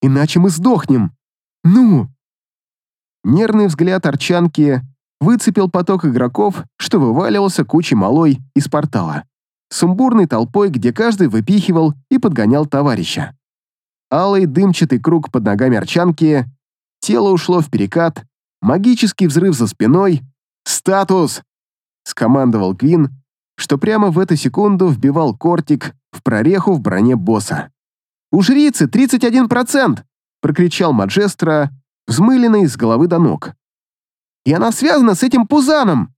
иначе мы сдохнем. Ну! Нервный взгляд Арчанки выцепил поток игроков, что вываливался кучей малой из портала. Сумбурной толпой, где каждый выпихивал и подгонял товарища. Алый дымчатый круг под ногами Арчанки, тело ушло в перекат, магический взрыв за спиной. «Статус!» — скомандовал Квин, что прямо в эту секунду вбивал кортик в прореху в броне босса. «У жрицы 31%!» — прокричал Маджестро, взмыленный с головы до ног. «И она связана с этим пузаном!»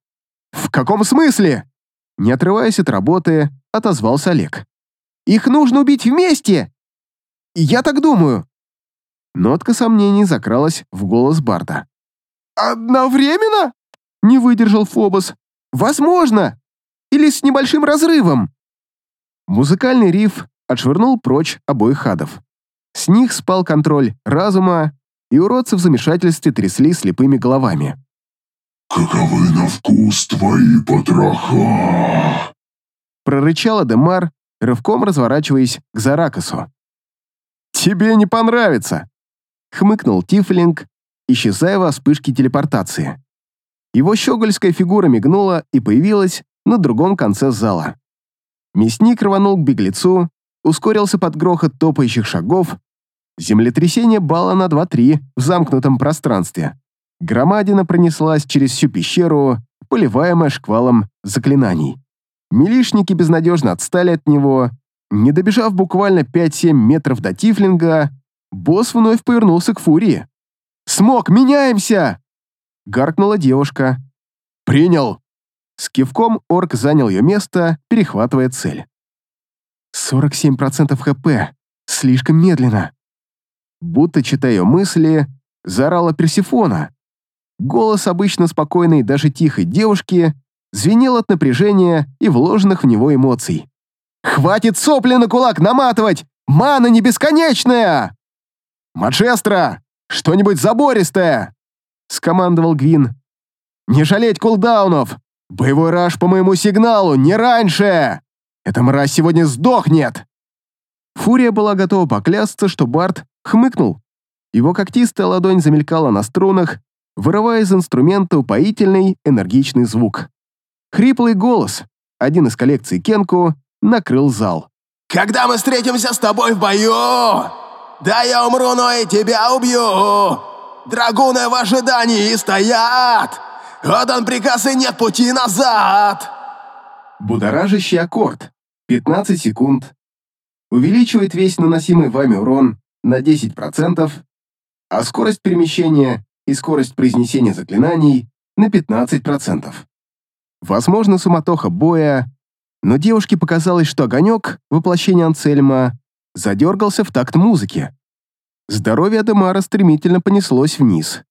«В каком смысле?» Не отрываясь от работы, отозвался Олег. «Их нужно убить вместе! Я так думаю!» Нотка сомнений закралась в голос Барта. «Одновременно?» — не выдержал Фобос. «Возможно! Или с небольшим разрывом!» Музыкальный риф отшвырнул прочь обоих адов. С них спал контроль разума, и уродцы в замешательстве трясли слепыми головами.
«Каковы на вкус твои потроха?»
Прорычал Адемар, рывком разворачиваясь к Заракасу. «Тебе не понравится!» — хмыкнул Тифлинг, исчезая во вспышке телепортации. Его щегольская фигура мигнула и появилась на другом конце зала. Мясник рванул к беглецу, ускорился под грохот топающих шагов. Землетрясение балла на 2-3 в замкнутом пространстве. Громадина пронеслась через всю пещеру, поливаемая шквалом заклинаний. Милишники безнадежно отстали от него. Не добежав буквально 5-7 метров до Тифлинга, босс вновь повернулся к Фурии. «Смог, меняемся!» — гаркнула девушка. «Принял!» С кивком орк занял ее место, перехватывая цель. «47% ХП. Слишком медленно». Будто читая мысли, заорала Персифона. Голос обычно спокойной, даже тихой девушки звенел от напряжения и вложенных в него эмоций. «Хватит сопли на кулак наматывать! Мана не бесконечная!» «Маджестра, что-нибудь забористое!» — скомандовал Гвин. «Не жалеть кулдаунов! Боевой раш по моему сигналу, не раньше! Эта мразь сегодня сдохнет!» Фурия была готова поклясться, что Барт хмыкнул. Его когтистая ладонь замелькала на струнах, вырывая из инструмента упоительный энергичный звук. Хриплый голос, один из коллекций Кенку, накрыл зал.
«Когда мы встретимся с тобой в бою, да я умру, но и тебя убью! Драгуны в ожидании стоят! Отдан приказ и нет пути назад!»
Будоражащий аккорд. 15 секунд. Увеличивает весь наносимый вами урон на 10%, а скорость перемещения и скорость произнесения заклинаний на 15%. Возможно, суматоха боя, но девушке показалось, что огонек, воплощение Анцельма, задергался в такт музыки. Здоровье Адемара стремительно понеслось вниз.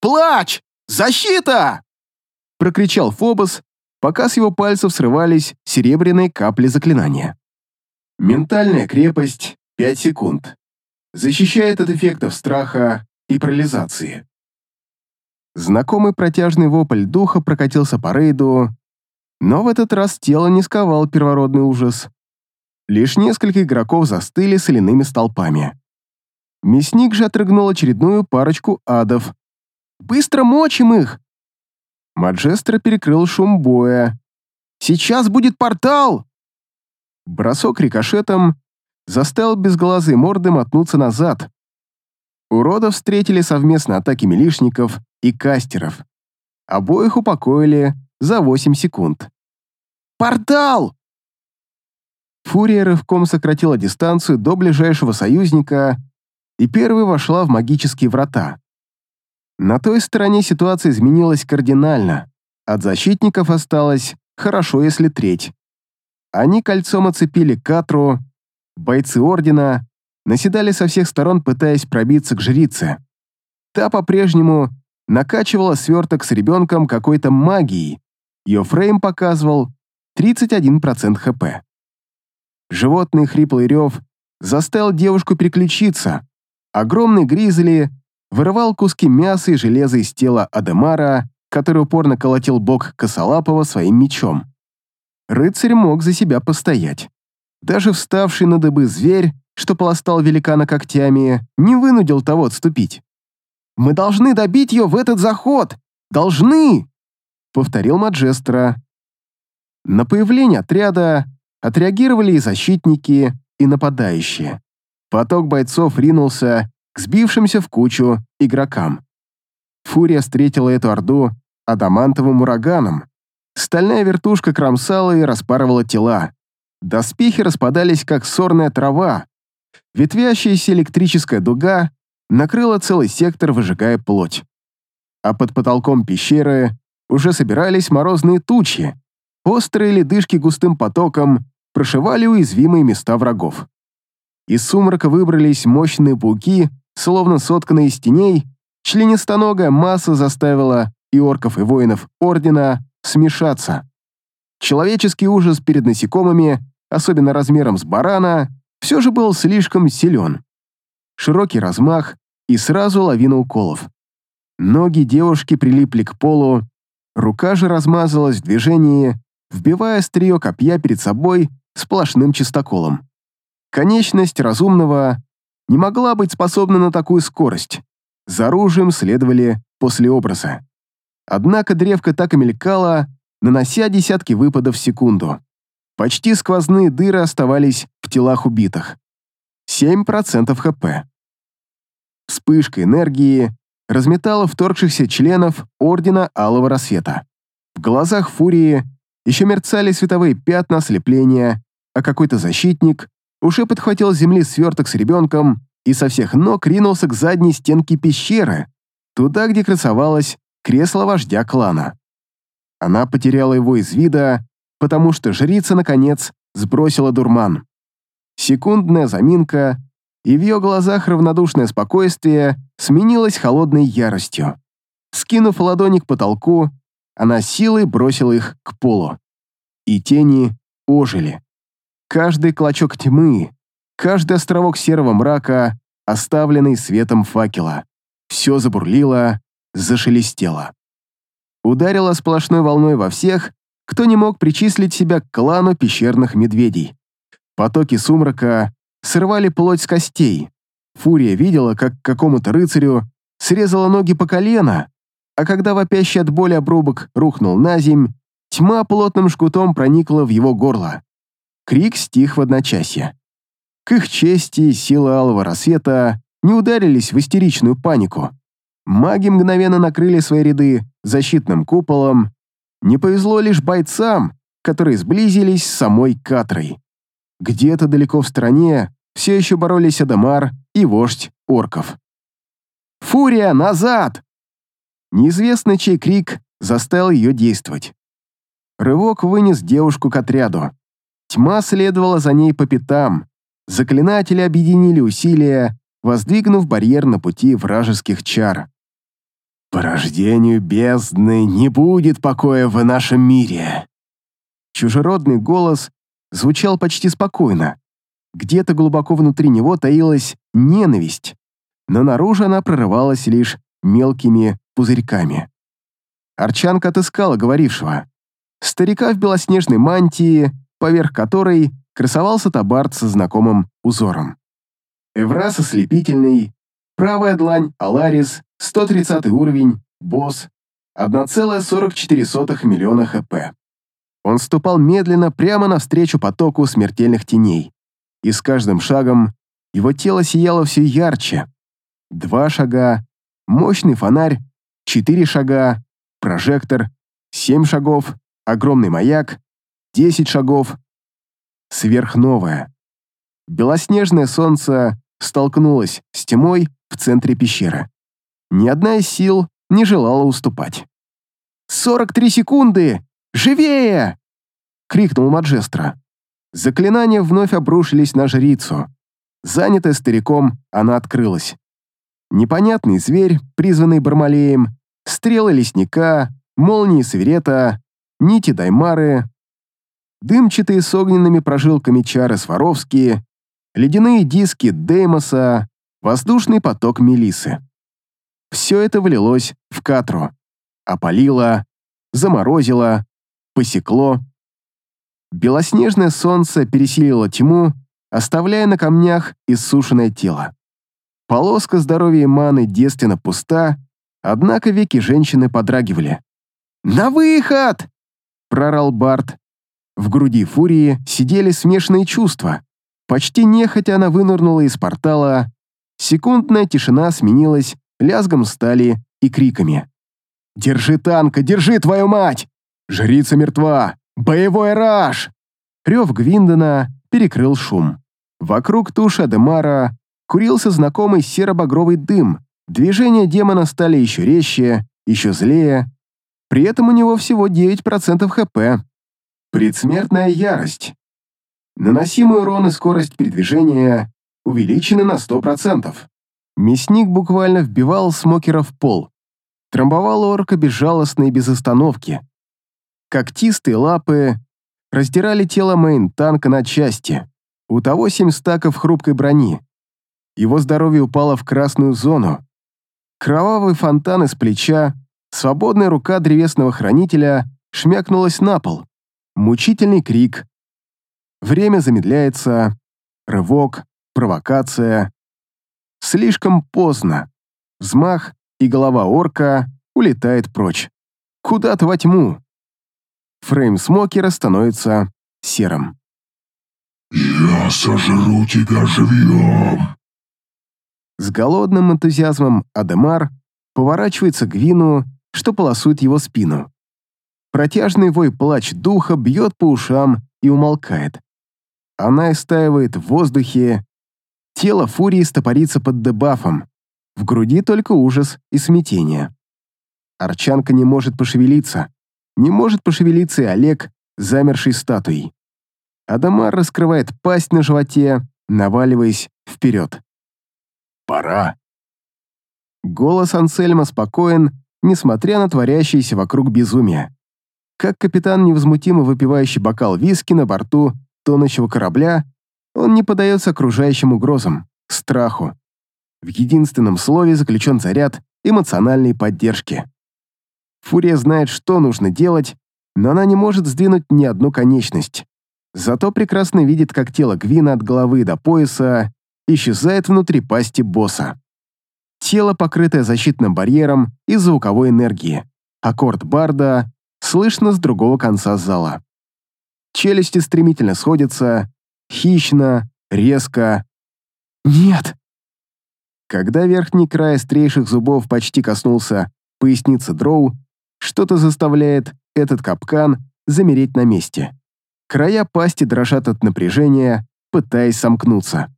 «Плач! Защита!» прокричал Фобос, пока с его пальцев срывались серебряные капли заклинания. Ментальная крепость — 5 секунд. Защищает от эффектов страха и парализации. Знакомый протяжный вопль духа прокатился по рейду, но в этот раз тело не сковал первородный ужас. Лишь несколько игроков застыли соляными столпами. Мясник же отрыгнул очередную парочку адов. «Быстро мочим их!» Маджестро перекрыл шум боя. «Сейчас будет портал!» Бросок рикошетом заставил безглазые морды мотнуться назад. Уродов встретили совместно атаки милишников и кастеров. Обоих упокоили за 8 секунд. «Портал!» Фурия рывком сократила дистанцию до ближайшего союзника и первой вошла в магические врата. На той стороне ситуация изменилась кардинально. От защитников осталось хорошо, если треть. Они кольцом оцепили Катру, бойцы Ордена наседали со всех сторон, пытаясь пробиться к жрице. Та по-прежнему накачивала сверток с ребенком какой-то магией. Ее фрейм показывал 31% ХП. Животный хриплый рев заставил девушку переключиться. Огромный гризли вырывал куски мяса и железа из тела Адемара, который упорно колотил бок Косолапова своим мечом. Рыцарь мог за себя постоять. Даже вставший на дыбы зверь, что полостал великана когтями, не вынудил того отступить. «Мы должны добить ее в этот заход! Должны!» — повторил Маджестро. На появление отряда отреагировали и защитники, и нападающие. Поток бойцов ринулся к сбившимся в кучу игрокам. Фурия встретила эту орду адамантовым ураганом. Стальная вертушка кромсала и распарывала тела. Доспехи распадались, как сорная трава. Ветвящаяся электрическая дуга накрыла целый сектор, выжигая плоть. А под потолком пещеры уже собирались морозные тучи. острые ледышки густым потоком прошивали уязвимые места врагов. Из сумрака выбрались мощные пауки, словно сотканные из теней, членистоногая масса заставила и орков, и воинов Ордена смешаться. Человеческий ужас перед насекомыми, особенно размером с барана, все же был слишком силен. Широкий размах и сразу лавина уколов. Ноги девушки прилипли к полу, рука же размазалась в движении, вбивая острие копья перед собой сплошным чистоколом. Конечность разумного не могла быть способна на такую скорость. За оружием следовали после образа. Однако древко так и мелькало, нанося десятки выпадов в секунду. Почти сквозные дыры оставались в телах убитых. 7% ХП. Вспышка энергии разметала вторгшихся членов Ордена Алого Рассвета. В глазах Фурии еще мерцали световые пятна ослепления, а какой-то защитник уже подхватил с земли сверток с ребенком и со всех ног ринулся к задней стенке пещеры, туда, где красовалось кресло вождя клана. Она потеряла его из вида, потому что жрица, наконец, сбросила дурман. Секундная заминка, и в ее глазах равнодушное спокойствие сменилось холодной яростью. Скинув ладони к потолку, она силой бросила их к полу. И тени ожили. Каждый клочок тьмы, каждый островок серого мрака, оставленный светом факела. Все забурлило, зашелестело. Ударило сплошной волной во всех, кто не мог причислить себя к клану пещерных медведей. Потоки сумрака срывали плоть с костей. Фурия видела, как какому-то рыцарю срезала ноги по колено, а когда вопящий от боли обрубок рухнул на земь, тьма плотным жгутом проникла в его горло. Крик стих в одночасье. К их чести силы алого рассвета не ударились в истеричную панику. Маги мгновенно накрыли свои ряды защитным куполом. Не повезло лишь бойцам, которые сблизились с самой Катрой. Где-то далеко в стороне все еще боролись Адамар и вождь орков. «Фурия, назад!» Неизвестно, чей крик заставил ее действовать. Рывок вынес девушку к отряду. Тьма следовала за ней по пятам. Заклинатели объединили усилия, воздвигнув барьер на пути вражеских чар. «Порождению бездны не будет покоя в нашем мире!» Чужеродный голос звучал почти спокойно. Где-то глубоко внутри него таилась ненависть, но наружу она прорывалась лишь мелкими пузырьками. Арчанка отыскала говорившего. Старика в белоснежной мантии, поверх которой красовался табард со знакомым узором. Эврас ослепительный, правая длань Аларис, 130 уровень, босс, 1,44 миллиона хп. Он ступал медленно прямо навстречу потоку смертельных теней, и с каждым шагом его тело сияло все ярче. Два шага, мощный фонарь, четыре шага, прожектор, семь шагов, огромный маяк, десять шагов, сверхновая. Белоснежное солнце столкнулось с тьмой в центре пещеры. Ни одна из сил не желала уступать. «Сорок три секунды! Живее!» — крикнул Маджестро. Заклинания вновь обрушились на жрицу. Занятая стариком, она открылась. Непонятный зверь, призванный Бармалеем, стрелы лесника, молнии Саверета, нити Даймары, дымчатые с огненными прожилками чары Сваровские, ледяные диски Деймоса, воздушный поток Мелисы. Все это влилось в Катру. Опалило, заморозило, посекло. Белоснежное солнце пересилило тьму, оставляя на камнях иссушенное тело. Полоска здоровья маны девственно пуста, однако веки женщины подрагивали. «На выход!» — прорал Барт, в груди Фурии сидели смешанные чувства. Почти нехотя она вынырнула из портала. Секундная тишина сменилась лязгом стали и криками. «Держи танка! Держи, твою мать! Жрица мертва! Боевой раж!» Рев Гвиндена перекрыл шум. Вокруг туши Адемара курился знакомый серо-багровый дым. Движения демона стали еще резче, еще злее. При этом у него всего 9% хп. Предсмертная ярость. Наносимый урон и скорость передвижения увеличены на 100%. Мясник буквально вбивал смокера в пол. Трамбовал орка безжалостно и без остановки. Когтистые лапы раздирали тело мейн-танка на части. У того семь стаков хрупкой брони. Его здоровье упало в красную зону. Кровавый фонтан из плеча, свободная рука древесного хранителя шмякнулась на пол. Мучительный крик. Время замедляется. Рывок, провокация. Слишком поздно. Взмах, и голова орка улетает прочь. Куда-то во тьму. Фрейм смокера становится серым.
«Я сожру тебя живьем!»
С голодным энтузиазмом Адемар поворачивается к Вину, что полосует его спину. Протяжный вой плач духа бьет по ушам и умолкает. Она истаивает в воздухе. Тело фурии стопорится под дебафом. В груди только ужас и смятение. Арчанка не может пошевелиться. Не может пошевелиться и Олег, замерший статуей. Адамар раскрывает пасть на животе, наваливаясь вперед.
«Пора!»
Голос Ансельма спокоен, несмотря на творящееся вокруг безумие. Как капитан, невозмутимо выпивающий бокал виски на борту тонущего корабля, он не поддается окружающим угрозам, страху. В единственном слове заключен заряд эмоциональной поддержки. Фурия знает, что нужно делать, но она не может сдвинуть ни одну конечность. Зато прекрасно видит, как тело Гвина от головы до пояса исчезает внутри пасти босса. Тело, покрытое защитным барьером и звуковой энергии. Аккорд барда слышно с другого конца зала. Челюсти стремительно сходятся, хищно, резко. «Нет!» Когда верхний край острейших зубов почти коснулся поясницы дроу, что-то заставляет этот капкан замереть на месте. Края пасти дрожат от напряжения, пытаясь сомкнуться.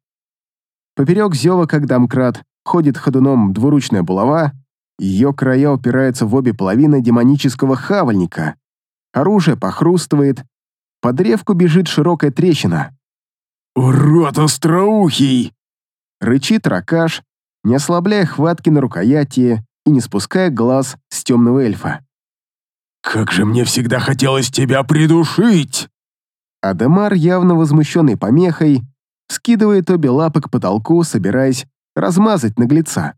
Поперек зева, как домкрат, ходит ходуном двуручная булава, ее края упираются в обе половины демонического хавальника. Оружие похрустывает, под древку бежит широкая трещина.
«Урод остроухий!»
Рычит ракаш, не ослабляя хватки на рукояти и не спуская глаз с темного эльфа.
«Как же мне всегда хотелось тебя придушить!»
Адемар, явно возмущенный помехой, скидывает обе лапы к потолку, собираясь размазать наглеца.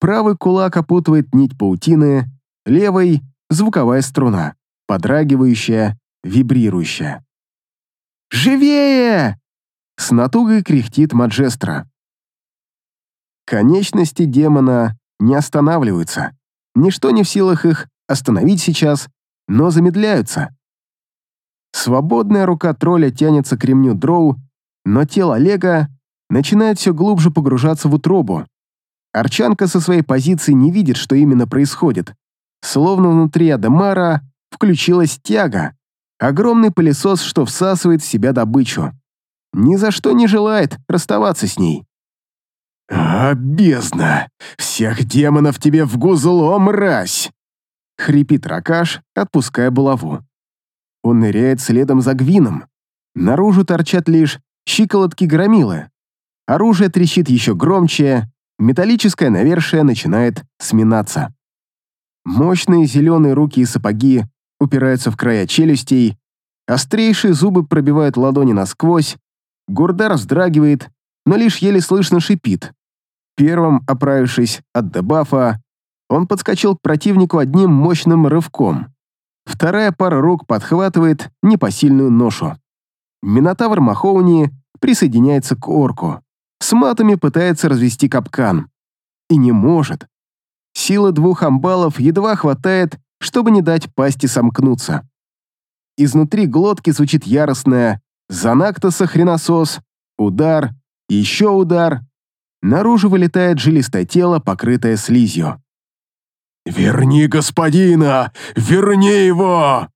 Правый кулак опутывает нить паутины, левой — звуковая струна, подрагивающая, вибрирующая. «Живее!» — с натугой кряхтит Маджестра. Конечности демона не останавливаются. Ничто не в силах их остановить сейчас, но замедляются. Свободная рука тролля тянется к ремню дроу, но тело Олега начинает все глубже погружаться в утробу. Арчанка со своей позиции не видит, что именно происходит. Словно внутри Адемара включилась тяга, огромный пылесос, что всасывает в себя добычу. Ни за что не желает расставаться с ней.
«А, бездна! Всех демонов тебе в гузло, мразь!»
— хрипит Ракаш, отпуская булаву. Он ныряет следом за Гвином. Наружу торчат лишь щиколотки громилы. Оружие трещит еще громче, металлическое навершие начинает сминаться. Мощные зеленые руки и сапоги упираются в края челюстей, острейшие зубы пробивают ладони насквозь, Гурдар вздрагивает, но лишь еле слышно шипит. Первым, оправившись от дебафа, он подскочил к противнику одним мощным рывком. Вторая пара рук подхватывает непосильную ношу. Минотавр Махоуни присоединяется к орку. С матами пытается развести капкан. И не может. Силы двух амбалов едва хватает, чтобы не дать пасти сомкнуться. Изнутри глотки звучит яростное «Занактоса хреносос», удар, еще удар. Наружу вылетает жилистое тело, покрытое слизью.
«Верни господина! Верни его!»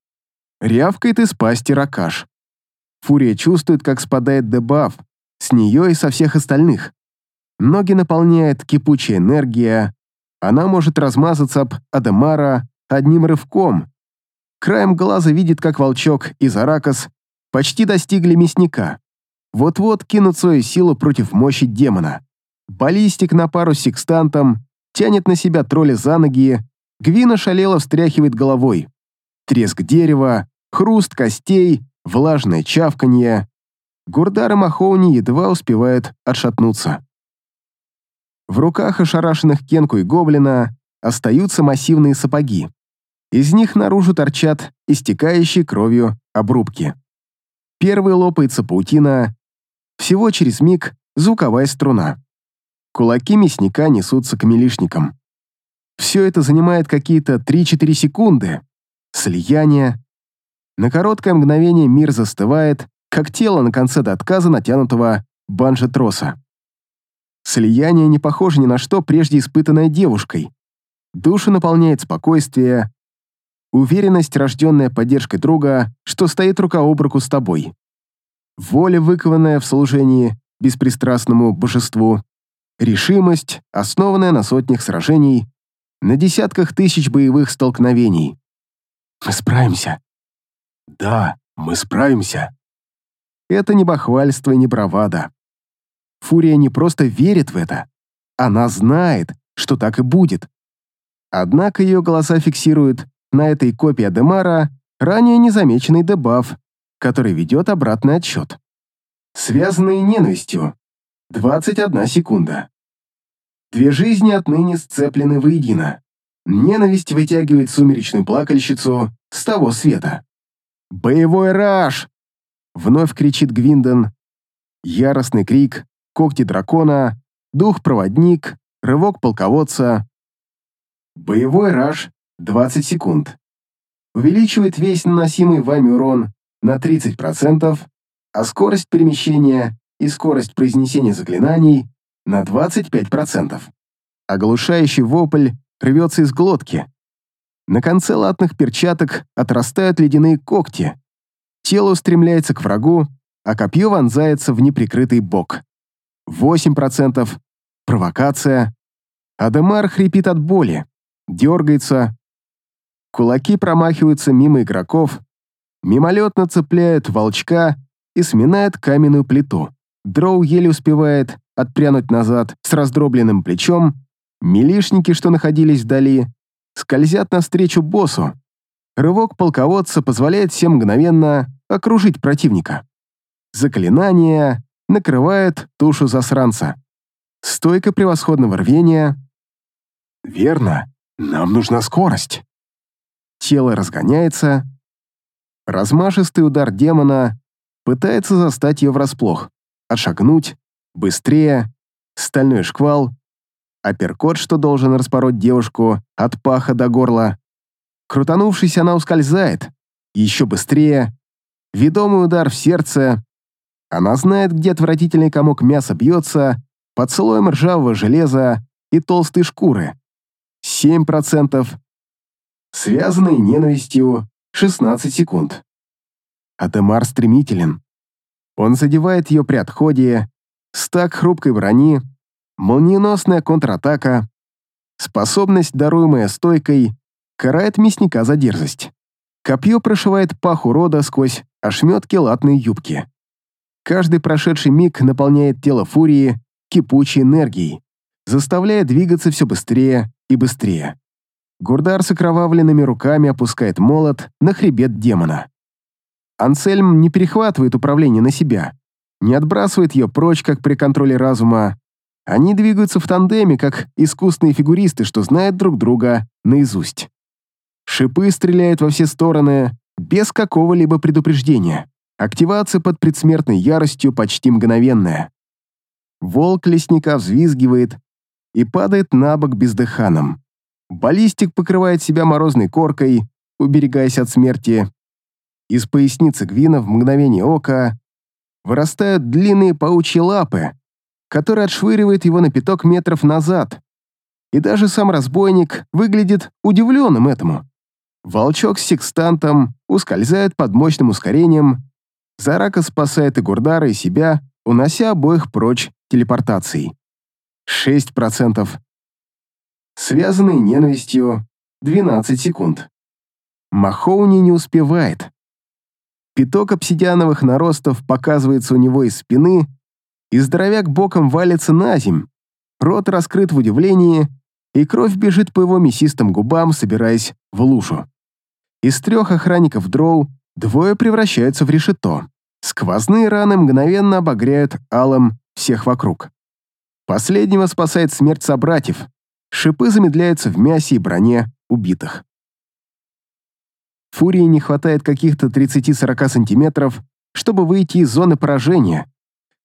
Рявкает из пасти ракаш. Фурия чувствует, как спадает дебаф, с нее и со всех остальных. Ноги наполняет кипучая энергия, она может размазаться об Адемара одним рывком. Краем глаза видит, как волчок и Заракас почти достигли мясника. Вот-вот кинут свою силу против мощи демона. Баллистик на пару с секстантом тянет на себя тролля за ноги, Гвина шалела встряхивает головой. Треск дерева, хруст костей, влажное чавканье. Гурдар и Махоуни едва успевают отшатнуться. В руках ошарашенных Кенку и Гоблина остаются массивные сапоги. Из них наружу торчат истекающие кровью обрубки. Первый лопается паутина, всего через миг звуковая струна. Кулаки мясника несутся к милишникам. Все это занимает какие-то 3-4 секунды. Слияние. На короткое мгновение мир застывает, как тело на конце до отказа натянутого банжа-троса. Слияние не похоже ни на что, прежде испытанное девушкой. Душу наполняет спокойствие, уверенность, рожденная поддержкой друга, что стоит рука об руку с тобой. Воля, выкованная в служении беспристрастному божеству, решимость, основанная на сотнях сражений, на десятках тысяч боевых столкновений.
Мы справимся. Да, мы справимся.
Это не бахвальство и не бравада. Фурия не просто верит в это, она знает, что так и будет. Однако ее голоса фиксируют на этой копии Адемара ранее незамеченный дебаф, который ведет обратный отсчет. Связанные ненавистью. 21 секунда. Две жизни отныне сцеплены воедино. Ненависть вытягивает сумеречную плакальщицу с того света. «Боевой раж!» Вновь кричит Гвинден. Яростный крик, когти дракона, дух-проводник, рывок полководца. Боевой раж 20 секунд. Увеличивает весь наносимый вами урон на 30%, а скорость перемещения и скорость произнесения заклинаний на 25%. Оглушающий вопль рвется из глотки. На конце латных перчаток отрастают ледяные когти. Тело устремляется к врагу, а копье вонзается в неприкрытый бок. 8%. Провокация. Адемар хрипит от боли, дергается. Кулаки промахиваются мимо игроков, мимолетно цепляют волчка и сминает каменную плиту. Дроу еле успевает отпрянуть назад с раздробленным плечом. Милишники, что находились вдали, скользят навстречу боссу. Рывок полководца позволяет всем мгновенно окружить противника. Заклинание накрывает тушу засранца. Стойка превосходного рвения.
Верно, нам нужна скорость.
Тело разгоняется. Размашистый удар демона пытается застать ее врасплох, отшагнуть, быстрее, стальной шквал, апперкот, что должен распороть девушку от паха до горла. Крутанувшись, она ускользает, еще быстрее, ведомый удар в сердце. Она знает, где отвратительный комок мяса бьется, под слоем ржавого железа и толстой шкуры. 7%. Связанный ненавистью 16 секунд. Адемар стремителен. Он задевает ее при отходе, стак хрупкой брони, молниеносная контратака, способность, даруемая стойкой, карает мясника за дерзость. Копье прошивает пах урода сквозь ошметки латной юбки. Каждый прошедший миг наполняет тело фурии кипучей энергией, заставляя двигаться все быстрее и быстрее. Гурдар с окровавленными руками опускает молот на хребет демона. Ансельм не перехватывает управление на себя, не отбрасывает ее прочь, как при контроле разума. Они двигаются в тандеме, как искусные фигуристы, что знают друг друга наизусть. Шипы стреляют во все стороны, без какого-либо предупреждения. Активация под предсмертной яростью почти мгновенная. Волк лесника взвизгивает и падает на бок бездыханным. Баллистик покрывает себя морозной коркой, уберегаясь от смерти. Из поясницы Гвина в мгновение ока вырастают длинные паучьи лапы, которые отшвыривают его на пяток метров назад. И даже сам разбойник выглядит удивленным этому. Волчок с секстантом ускользает под мощным ускорением, Зарака спасает и Гурдара, и себя, унося обоих прочь телепортацией. 6%. Связанный ненавистью 12 секунд. Махоуни не успевает. Пяток обсидиановых наростов показывается у него из спины, и здоровяк боком валится на земь. Рот раскрыт в удивлении, и кровь бежит по его мясистым губам, собираясь в лужу. Из трех охранников дроу двое превращаются в решето. Сквозные раны мгновенно обогряют алым всех вокруг. Последнего спасает смерть собратьев. Шипы замедляются в мясе и броне убитых. Фурии не хватает каких-то 30-40 сантиметров, чтобы выйти из зоны поражения.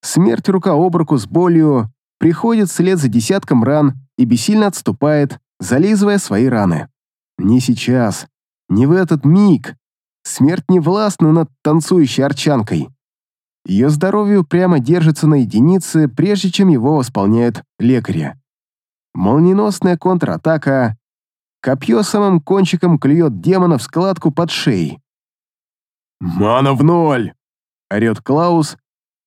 Смерть рука об руку с болью приходит вслед за десятком ран и бессильно отступает, зализывая свои раны. Не сейчас, не в этот миг. Смерть не властна над танцующей арчанкой. Ее здоровье прямо держится на единице, прежде чем его восполняют лекари. Молниеносная контратака. Копье самым кончиком клюет демона в складку под шеей.
«Мана в ноль!»
— орет Клаус,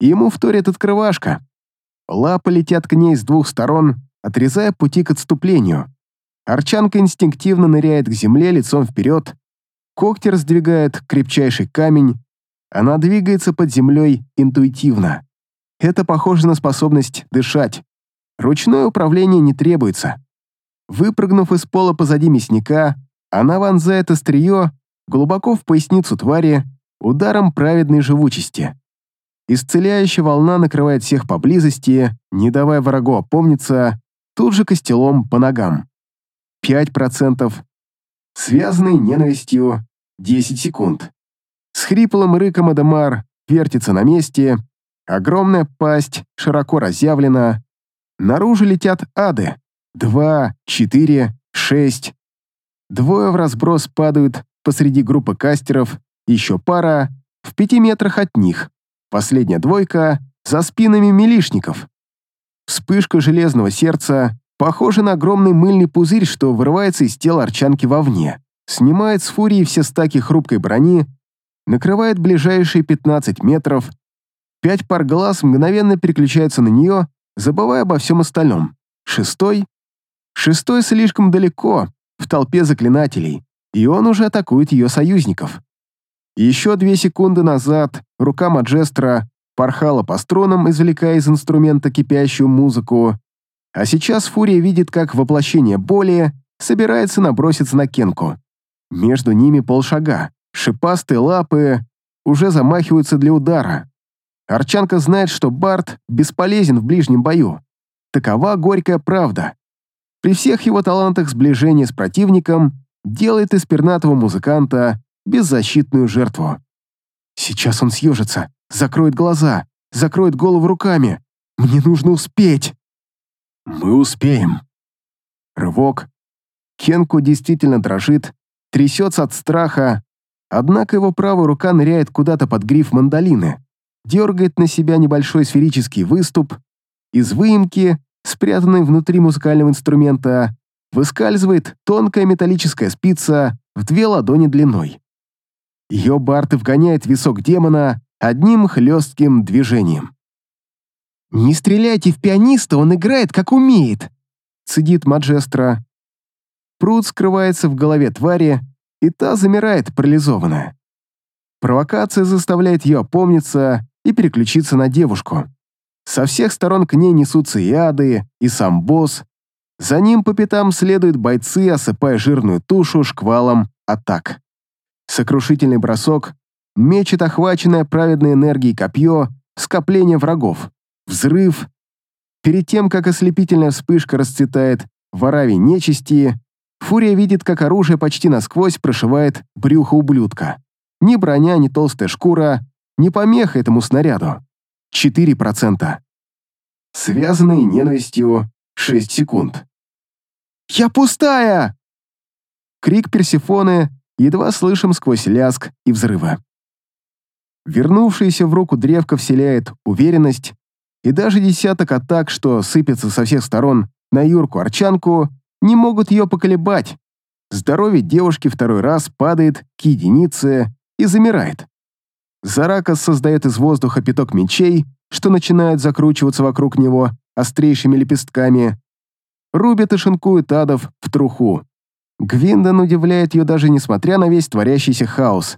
и ему вторит открывашка. Лапы летят к ней с двух сторон, отрезая пути к отступлению. Арчанка инстинктивно ныряет к земле лицом вперед, когти раздвигает крепчайший камень, она двигается под землей интуитивно. Это похоже на способность дышать. Ручное управление не требуется. Выпрыгнув из пола позади мясника, она вонзает острие глубоко в поясницу твари ударом праведной живучести. Исцеляющая волна накрывает всех поблизости, не давая врагу опомниться, тут же костелом по ногам. 5%. Связанный ненавистью 10 секунд. С хриплым рыком Адамар вертится на месте, огромная пасть широко разъявлена. Наружу летят ады. Два, четыре, шесть. Двое в разброс падают посреди группы кастеров, еще пара в пяти метрах от них. Последняя двойка за спинами милишников. Вспышка железного сердца похожа на огромный мыльный пузырь, что вырывается из тела арчанки вовне, снимает с фурии все стаки хрупкой брони накрывает ближайшие 15 метров, пять пар глаз мгновенно переключаются на нее, забывая обо всем остальном. Шестой? Шестой слишком далеко, в толпе заклинателей, и он уже атакует ее союзников. Еще две секунды назад рука Маджестра порхала по струнам, извлекая из инструмента кипящую музыку, а сейчас Фурия видит, как воплощение боли собирается наброситься на Кенку. Между ними полшага. Шипастые лапы уже замахиваются для удара. Арчанка знает, что Барт бесполезен в ближнем бою. Такова горькая правда. При всех его талантах сближения с противником делает из пернатого музыканта беззащитную жертву. Сейчас он съежится, закроет глаза, закроет голову руками. Мне нужно успеть. Мы успеем. Рывок. Кенку действительно дрожит, трясется от страха, Однако его правая рука ныряет куда-то под гриф мандолины, дергает на себя небольшой сферический выступ, из выемки, спрятанной внутри музыкального инструмента, выскальзывает тонкая металлическая спица в две ладони длиной. Ее Барт вгоняет в висок демона одним хлестким движением. «Не стреляйте в пианиста, он играет, как умеет!» — цедит Маджестра. Пруд скрывается в голове твари, и та замирает парализованная. Провокация заставляет ее опомниться и переключиться на девушку. Со всех сторон к ней несутся и ады, и сам босс. За ним по пятам следуют бойцы, осыпая жирную тушу шквалом атак. Сокрушительный бросок мечет охваченное праведной энергией копье скопление врагов. Взрыв. Перед тем, как ослепительная вспышка расцветает в ораве нечисти, Фурия видит, как оружие почти насквозь прошивает брюхо ублюдка. Ни броня, ни толстая шкура, ни помеха этому снаряду. 4%. Связанные ненавистью 6 секунд. «Я пустая!» Крик Персифоны едва слышим сквозь ляск и взрывы. Вернувшаяся в руку древко вселяет уверенность, и даже десяток атак, что сыпятся со всех сторон на Юрку-Арчанку, не могут ее поколебать. Здоровье девушки второй раз падает к единице и замирает. Заракас создает из воздуха пяток мечей, что начинают закручиваться вокруг него острейшими лепестками, рубят и шинкуют адов в труху. Гвиндон удивляет ее даже несмотря на весь творящийся хаос.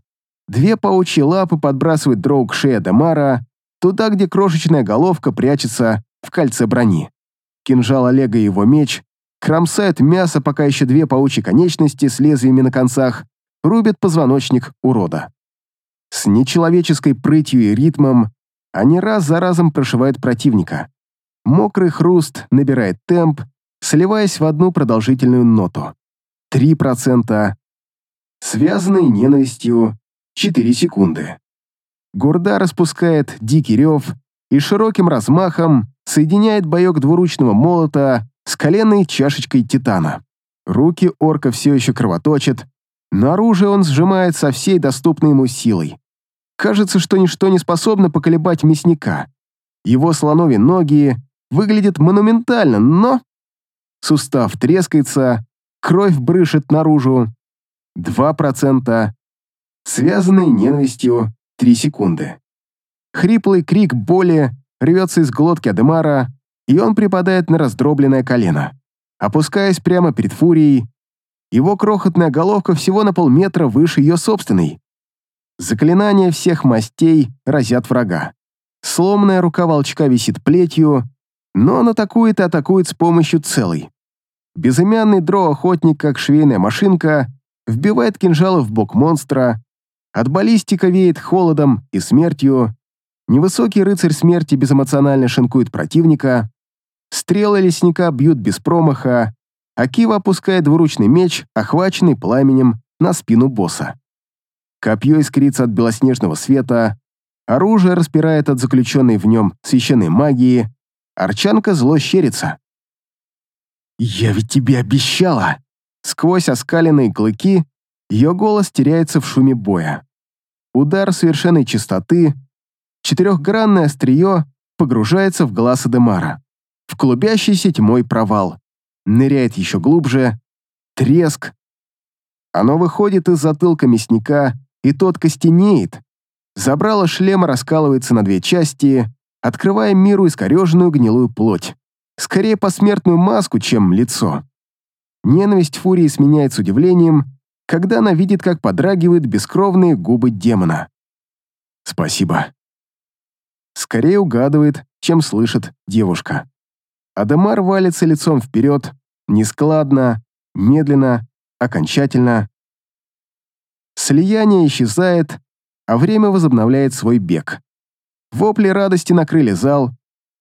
Две паучьи лапы подбрасывают дроу к шее туда, где крошечная головка прячется в кольце брони. Кинжал Олега и его меч кромсают мясо, пока еще две паучьи конечности с лезвиями на концах рубят позвоночник урода. С нечеловеческой прытью и ритмом они раз за разом прошивают противника. Мокрый хруст набирает темп, сливаясь в одну продолжительную ноту. 3%. Связанный ненавистью 4 секунды. Гурда распускает дикий рев и широким размахом соединяет боек двуручного молота с коленной чашечкой титана. Руки орка все еще кровоточат, но оружие он сжимает со всей доступной ему силой. Кажется, что ничто не способно поколебать мясника. Его слоновьи ноги выглядят монументально, но... Сустав трескается, кровь брышет наружу. 2%. Связанный ненавистью 3 секунды. Хриплый крик боли рвется из глотки Адемара, и он припадает на раздробленное колено. Опускаясь прямо перед Фурией, его крохотная головка всего на полметра выше ее собственной. Заклинания всех мастей разят врага. Сломанная рука волчка висит плетью, но он атакует и атакует с помощью целой. Безымянный дро-охотник, как швейная машинка, вбивает кинжалы в бок монстра, от баллистика веет холодом и смертью, невысокий рыцарь смерти безэмоционально шинкует противника, стрелы лесника бьют без промаха, а Кива опускает двуручный меч, охваченный пламенем, на спину босса. Копье искрится от белоснежного света, оружие распирает от заключенной в нем священной магии, арчанка зло щерится. «Я ведь тебе обещала!» Сквозь оскаленные клыки ее голос теряется в шуме боя. Удар совершенной чистоты, четырехгранное острие погружается в глаз Эдемара. В клубящийся тьмой провал. Ныряет еще глубже. Треск. Оно выходит из затылка мясника, и тот костенеет. Забрало шлема раскалывается на две части, открывая миру искореженную гнилую плоть. Скорее посмертную маску, чем лицо. Ненависть Фурии сменяется удивлением, когда она видит, как подрагивают бескровные губы демона. «Спасибо». Скорее угадывает, чем слышит девушка. Адамар валится лицом вперед, нескладно, медленно, окончательно. Слияние исчезает, а время возобновляет свой бег. Вопли радости накрыли зал,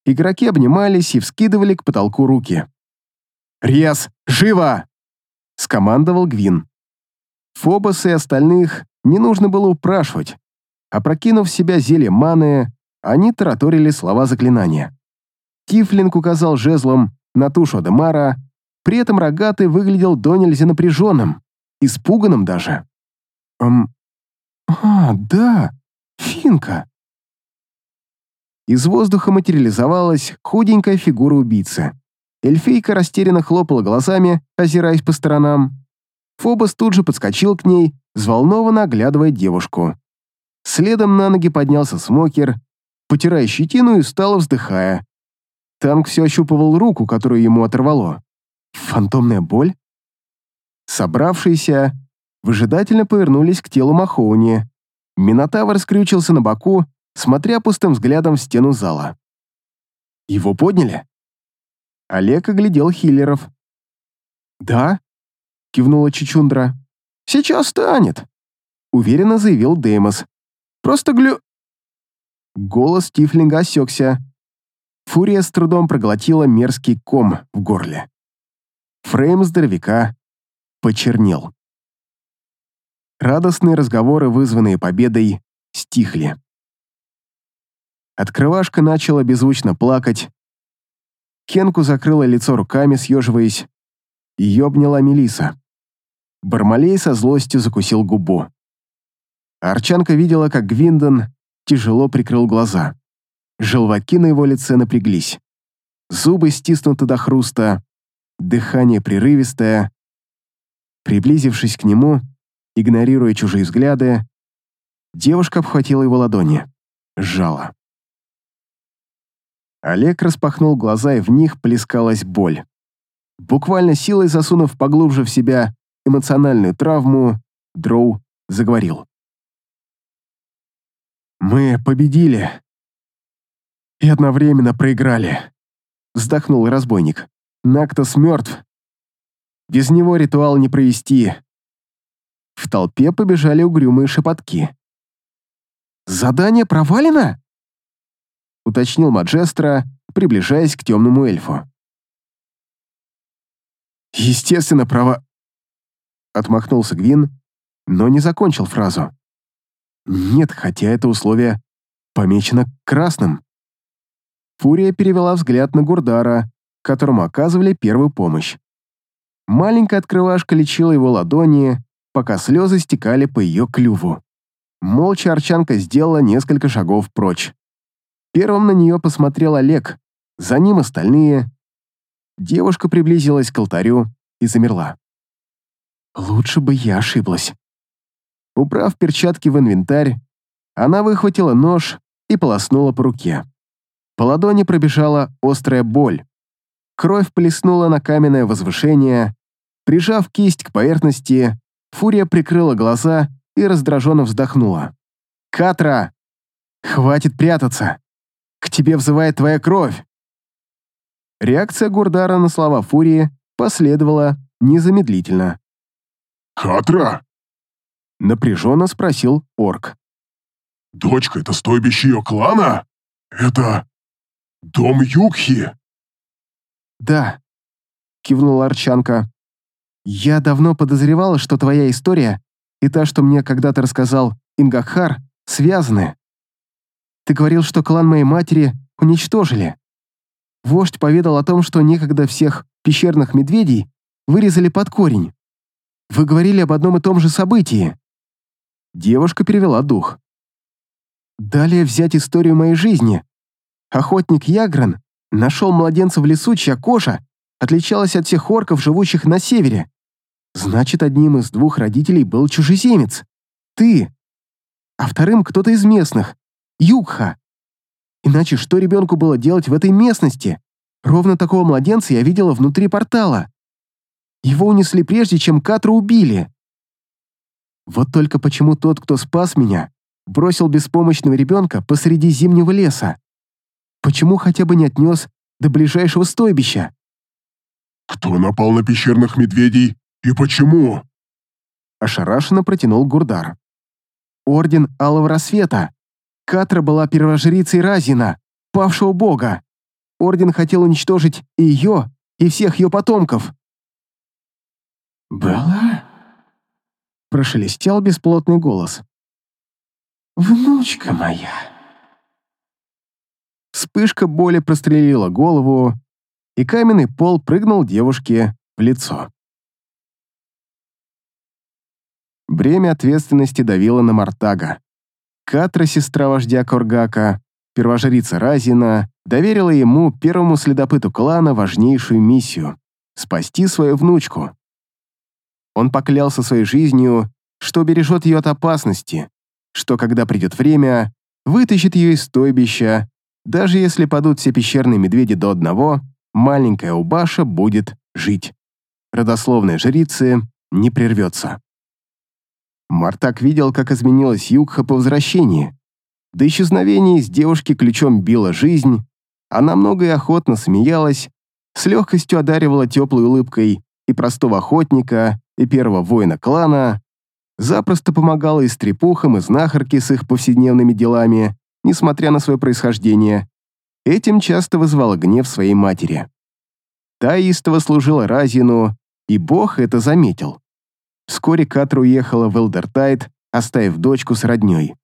игроки обнимались и вскидывали к потолку руки. «Рез, живо!» — скомандовал Гвин. Фобос и остальных не нужно было упрашивать. Опрокинув в себя зелье маны, они тараторили слова заклинания. Тифлинг указал жезлом на тушу Адемара, при этом рогатый выглядел до нельзя напряженным, испуганным даже. «Эм... А, да, Финка!» Из воздуха материализовалась худенькая фигура убийцы. Эльфийка растерянно хлопала глазами, озираясь по сторонам. Фобос тут же подскочил к ней, взволнованно оглядывая девушку. Следом на ноги поднялся Смокер, потирая щетину и устало вздыхая. Танк все ощупывал руку, которую ему оторвало. Фантомная боль? Собравшиеся выжидательно повернулись к телу Махоуни. Минотавр скрючился на боку, смотря пустым взглядом в стену зала. Его подняли? Олег оглядел хиллеров. «Да?» — кивнула Чичундра. «Сейчас станет», — уверенно заявил Деймос. «Просто глю...» Голос Тифлинга осекся. Фурия с трудом проглотила мерзкий ком в горле. Фрейм здоровяка почернел. Радостные разговоры, вызванные победой, стихли. Открывашка начала беззвучно плакать, Кенку закрыла лицо руками, съеживаясь. Ее обняла Мелиса. Бармалей со злостью закусил губу. Арчанка видела, как Гвиндон тяжело прикрыл глаза. Желваки на его лице напряглись. Зубы стиснуты до хруста, дыхание прерывистое. Приблизившись к нему, игнорируя чужие взгляды, девушка обхватила его ладони, сжала. Олег распахнул глаза, и в них плескалась боль. Буквально силой засунув поглубже в себя эмоциональную травму, Дроу заговорил. «Мы победили и одновременно проиграли», — вздохнул разбойник. «Нактос мертв. Без него ритуал не провести». В толпе побежали угрюмые шепотки. «Задание провалено?» — уточнил Маджестро, приближаясь к темному эльфу. «Естественно, права...» Отмахнулся Гвин, но не закончил фразу. «Нет, хотя это условие помечено красным». Фурия перевела взгляд на Гурдара, которому оказывали первую помощь. Маленькая открывашка лечила его ладони, пока слезы стекали по ее клюву. Молча Арчанка сделала несколько шагов прочь. Первым на нее посмотрел Олег, за ним остальные. Девушка приблизилась к алтарю и замерла. Лучше бы я ошиблась. Убрав перчатки в инвентарь, она выхватила нож и полоснула по руке. По ладони пробежала острая боль. Кровь плеснула на каменное возвышение. Прижав кисть к поверхности, Фурия прикрыла глаза и раздраженно вздохнула. «Катра! Хватит прятаться! К тебе взывает твоя кровь!» Реакция Гурдара на слова Фурии последовала незамедлительно.
«Катра?»
Напряженно спросил орк.
«Дочка — это стойбище ее клана? Это... дом Юкхи?»
«Да», — кивнула Арчанка. «Я давно подозревала, что твоя история и та, что мне когда-то рассказал Ингахар, связаны. Ты говорил, что клан моей матери уничтожили. Вождь поведал о том, что некогда всех пещерных медведей вырезали под корень. Вы говорили об одном и том же событии». Девушка перевела дух. «Далее взять историю моей жизни. Охотник Ягран нашел младенца в лесу, чья кожа отличалась от всех орков, живущих на севере. Значит, одним из двух родителей был чужеземец. Ты. А вторым кто-то из местных. Югха. Иначе что ребенку было делать в этой местности? Ровно такого младенца я видела внутри портала. Его унесли прежде, чем Катру убили. Вот только почему тот, кто спас меня, бросил беспомощного ребенка посреди зимнего леса? Почему хотя бы не отнес до ближайшего стойбища?
«Кто напал на пещерных медведей и почему?»
Ошарашенно протянул Гурдар. «Орден Алого Рассвета. Катра была первожрицей Разина, павшего бога. Орден хотел уничтожить и ее, и всех ее потомков.
«Была?»
— прошелестел бесплотный голос.
«Внучка моя!»
Вспышка боли прострелила голову, и каменный пол прыгнул девушке в лицо. Бремя ответственности давило на Мартага. Катра, сестра вождя Коргака, первожрица Разина, доверила ему, первому следопыту клана, важнейшую миссию — спасти свою внучку. Он поклялся своей жизнью, что бережет ее от опасности, что, когда придет время, вытащит ее из стойбища, даже если падут все пещерные медведи до одного, маленькая Убаша будет жить. Родословная жрицы не прервется. Мартак видел, как изменилась Югха по возвращении. До исчезновения из девушки ключом била жизнь, она много и охотно смеялась, с легкостью одаривала теплой улыбкой и простого охотника, и первого воина клана, запросто помогала и стрепухам, и знахарке с их повседневными делами, несмотря на свое происхождение. Этим часто вызывала гнев своей матери. Та истово служила Разину, и бог это заметил. Вскоре Катра уехала в Элдертайт, оставив дочку с роднёй.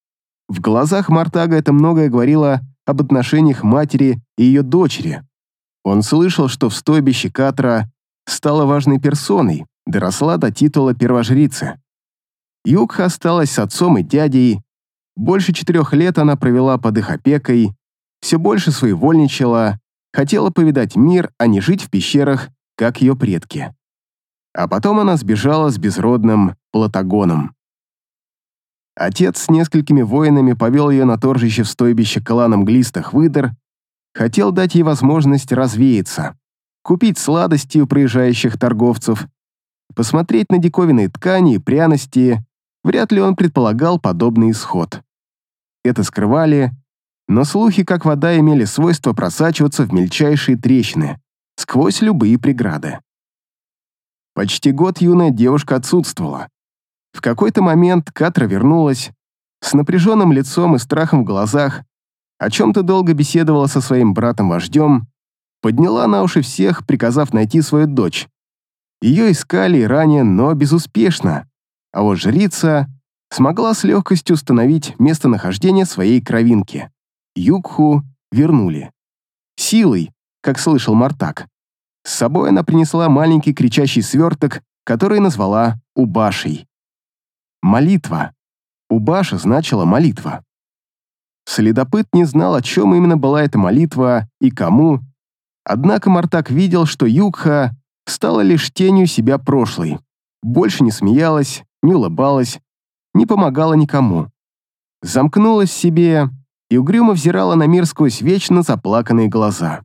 В глазах Мартага это многое говорило об отношениях матери и ее дочери. Он слышал, что в стойбище Катра стала важной персоной, доросла до титула первожрицы. Югха осталась с отцом и дядей. Больше четырех лет она провела под их опекой, все больше своевольничала, хотела повидать мир, а не жить в пещерах, как ее предки. А потом она сбежала с безродным Платагоном. Отец с несколькими воинами повел ее на торжище в стойбище кланом глистых выдр, хотел дать ей возможность развеяться, купить сладости у проезжающих торговцев посмотреть на диковинные ткани и пряности, вряд ли он предполагал подобный исход. Это скрывали, но слухи, как вода, имели свойство просачиваться в мельчайшие трещины, сквозь любые преграды. Почти год юная девушка отсутствовала. В какой-то момент Катра вернулась, с напряженным лицом и страхом в глазах, о чем-то долго беседовала со своим братом-вождем, подняла на уши всех, приказав найти свою дочь. Ее искали и ранее, но безуспешно, а вот жрица смогла с легкостью установить местонахождение своей кровинки. Югху вернули. Силой, как слышал Мартак. С собой она принесла маленький кричащий сверток, который назвала Убашей. Молитва. Убаша значила молитва. Следопыт не знал, о чем именно была эта молитва и кому, однако Мартак видел, что Югха стала лишь тенью себя прошлой, больше не смеялась, не улыбалась, не помогала никому. Замкнулась в себе и угрюмо взирала на мир сквозь вечно заплаканные глаза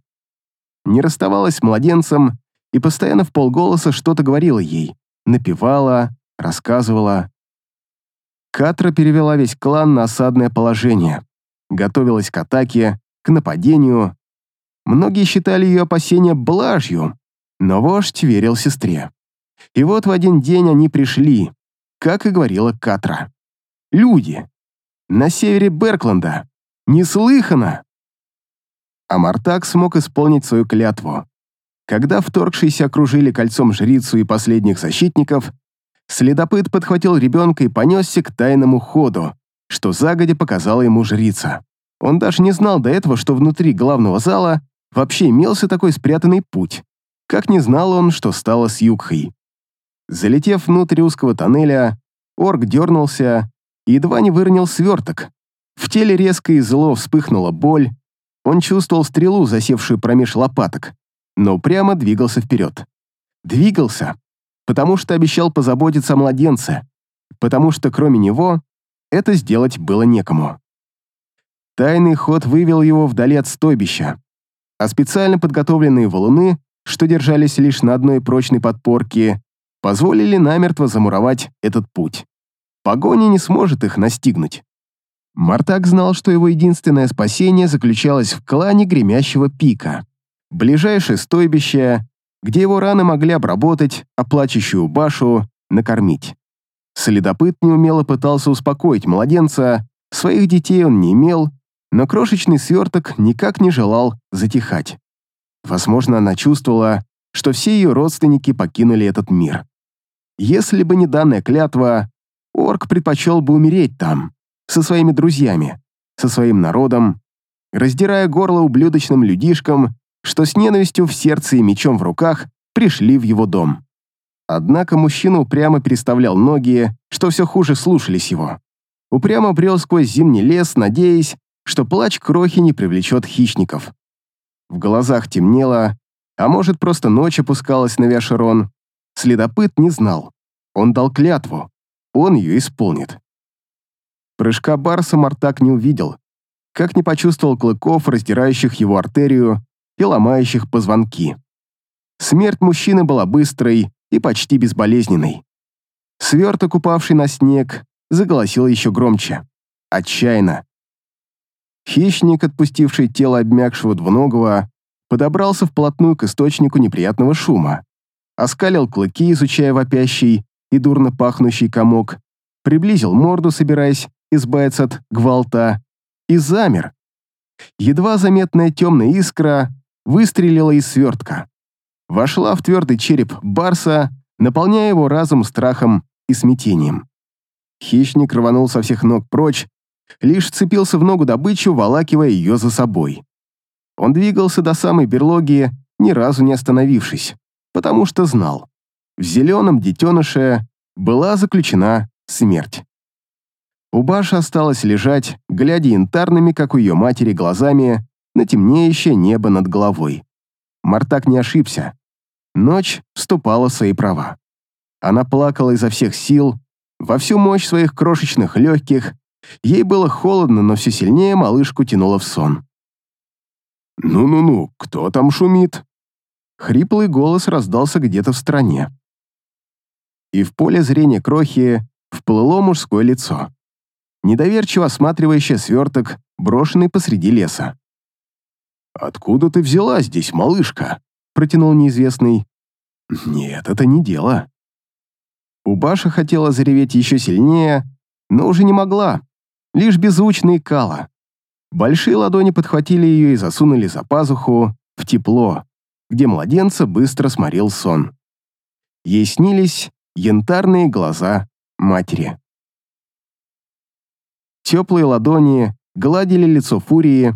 не расставалась с младенцем и постоянно в полголоса что-то говорила ей, напевала, рассказывала. Катра перевела весь клан на осадное положение, готовилась к атаке, к нападению. Многие считали ее опасения блажью, но вождь верил сестре. И вот в один день они пришли, как и говорила Катра. Люди. На севере Беркленда. Неслыханно а Мартак смог исполнить свою клятву. Когда вторгшиеся окружили кольцом жрицу и последних защитников, следопыт подхватил ребенка и понесся к тайному ходу, что загодя показала ему жрица. Он даже не знал до этого, что внутри главного зала вообще имелся такой спрятанный путь, как не знал он, что стало с Югхой. Залетев внутрь узкого тоннеля, орк дернулся и едва не выронил сверток. В теле резко и зло вспыхнула боль, он чувствовал стрелу, засевшую промеж лопаток, но прямо двигался вперед. Двигался, потому что обещал позаботиться о младенце, потому что кроме него это сделать было некому. Тайный ход вывел его вдали от стойбища, а специально подготовленные валуны, что держались лишь на одной прочной подпорке, позволили намертво замуровать этот путь. Погоня не сможет их настигнуть. Мартак знал, что его единственное спасение заключалось в клане гремящего пика. Ближайшее стойбище, где его раны могли обработать, а плачущую башу накормить. Следопыт неумело пытался успокоить младенца, своих детей он не имел, но крошечный сверток никак не желал затихать. Возможно, она чувствовала, что все ее родственники покинули этот мир. Если бы не данная клятва, орк предпочел бы умереть там со своими друзьями, со своим народом, раздирая горло ублюдочным людишкам, что с ненавистью в сердце и мечом в руках пришли в его дом. Однако мужчина упрямо переставлял ноги, что все хуже слушались его. Упрямо брел сквозь зимний лес, надеясь, что плач крохи не привлечет хищников. В глазах темнело, а может, просто ночь опускалась на Вяшерон. Следопыт не знал. Он дал клятву. Он ее исполнит. Прыжка Барса Мартак не увидел, как не почувствовал клыков, раздирающих его артерию и ломающих позвонки. Смерть мужчины была быстрой и почти безболезненной. Сверток, упавший на снег, заголосил еще громче. Отчаянно. Хищник, отпустивший тело обмякшего двуногого, подобрался вплотную к источнику неприятного шума, оскалил клыки, изучая вопящий и дурно пахнущий комок, приблизил морду, собираясь избавиться от гвалта, и замер. Едва заметная темная искра выстрелила из свертка. Вошла в твердый череп барса, наполняя его разум страхом и смятением. Хищник рванул со всех ног прочь, лишь цепился в ногу добычу, волакивая ее за собой. Он двигался до самой берлоги, ни разу не остановившись, потому что знал, в зеленом детеныше была заключена смерть. У Баши осталось лежать, глядя янтарными, как у ее матери, глазами на темнеющее небо над головой. Мартак не ошибся. Ночь вступала в свои права. Она плакала изо всех сил, во всю мощь своих крошечных легких. Ей было холодно, но все сильнее малышку тянуло в сон.
«Ну-ну-ну, кто там шумит?»
Хриплый голос раздался где-то в стороне. и в поле зрения крохи вплыло мужское лицо, недоверчиво осматривающее сверток, брошенный посреди леса. «Откуда ты взяла здесь, малышка?» — протянул неизвестный. «Нет, это не дело». Убаша хотела зареветь еще сильнее, но уже не могла, лишь беззвучно икала. Большие ладони подхватили ее и засунули за пазуху в тепло, где младенца быстро сморил сон. Ей снились янтарные глаза матери. Теплые ладони гладили лицо Фурии,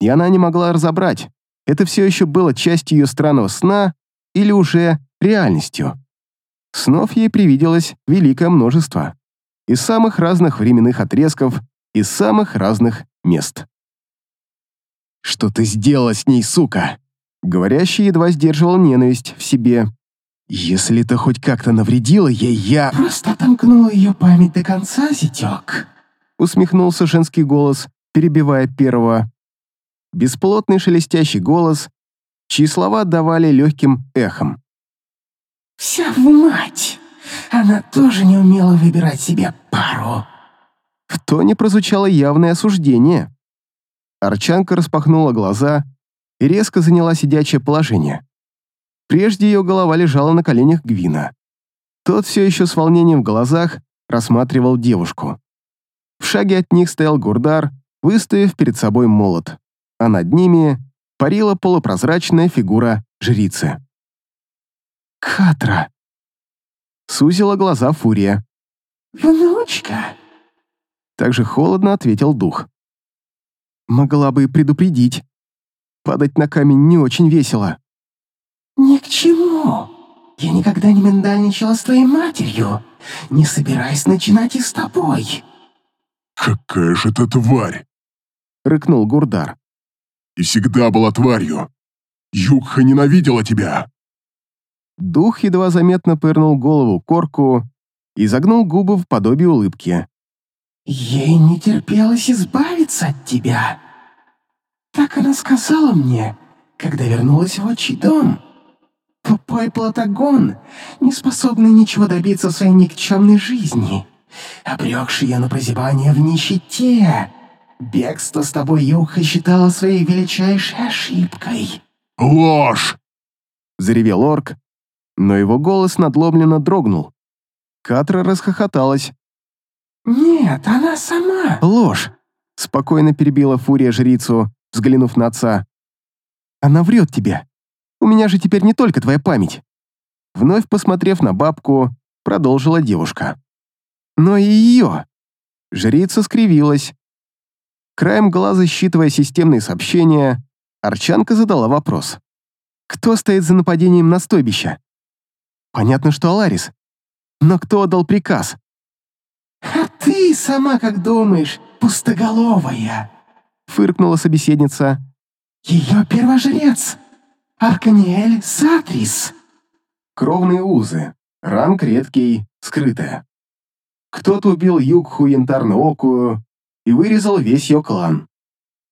и она не могла разобрать, это все еще было частью ее странного сна или уже реальностью. Снов ей привиделось великое множество. Из самых разных временных отрезков, из самых разных мест. «Что ты сделала с ней, сука?» Говорящий едва сдерживал ненависть в себе. «Если ты хоть как-то навредила ей, я...»
«Просто отомкнула ее память до конца, зятек»,
усмехнулся женский голос, перебивая первого. Бесплотный шелестящий голос, чьи слова отдавали легким эхом.
«Вся в мать! Она тоже не умела выбирать себе пару!»
В тоне прозвучало явное осуждение. Арчанка распахнула глаза и резко заняла сидячее положение. Прежде ее голова лежала на коленях Гвина. Тот все еще с волнением в глазах рассматривал девушку. В шаге от них стоял Гурдар, выставив перед собой молот, а над ними парила полупрозрачная фигура жрицы. «Катра!» Сузила глаза Фурия.
«Внучка!»
Также холодно ответил дух. «Могла бы предупредить. Падать на камень не очень весело».
«Ни к чему. Я никогда не миндальничала с твоей матерью. Не собираюсь начинать и с тобой».
«Какая же ты тварь!»
— рыкнул Гурдар.
«И всегда была тварью. Югха ненавидела тебя!»
Дух едва заметно пырнул голову корку и загнул губы в подобие улыбки.
«Ей не терпелось избавиться от тебя. Так она сказала мне, когда вернулась в отчий дом. Тупой Платагон, не способный ничего добиться в своей никчемной жизни, обрекший ее на прозябание в нищете. Бегство с тобой Юха считала своей величайшей ошибкой».
«Ложь!»
— заревел орк, но его голос надломленно дрогнул. Катра расхохоталась.
«Нет, она сама».
«Ложь!» — спокойно перебила Фурия жрицу, взглянув на отца. «Она врет тебе. У меня же теперь не только твоя память». Вновь посмотрев на бабку, продолжила девушка. «Но и ее». Жрица скривилась. Краем глаза, считывая системные сообщения, Арчанка задала вопрос. «Кто стоит за нападением на стойбище?» Понятно, что Аларис. Но кто отдал приказ?
«А ты сама как думаешь, пустоголовая?»
Фыркнула собеседница.
«Ее первожрец, Арканиэль Сатрис».
Кровные узы. Ранг редкий, скрытая. Кто-то убил Югху Янтарно-Окую и вырезал весь ее клан.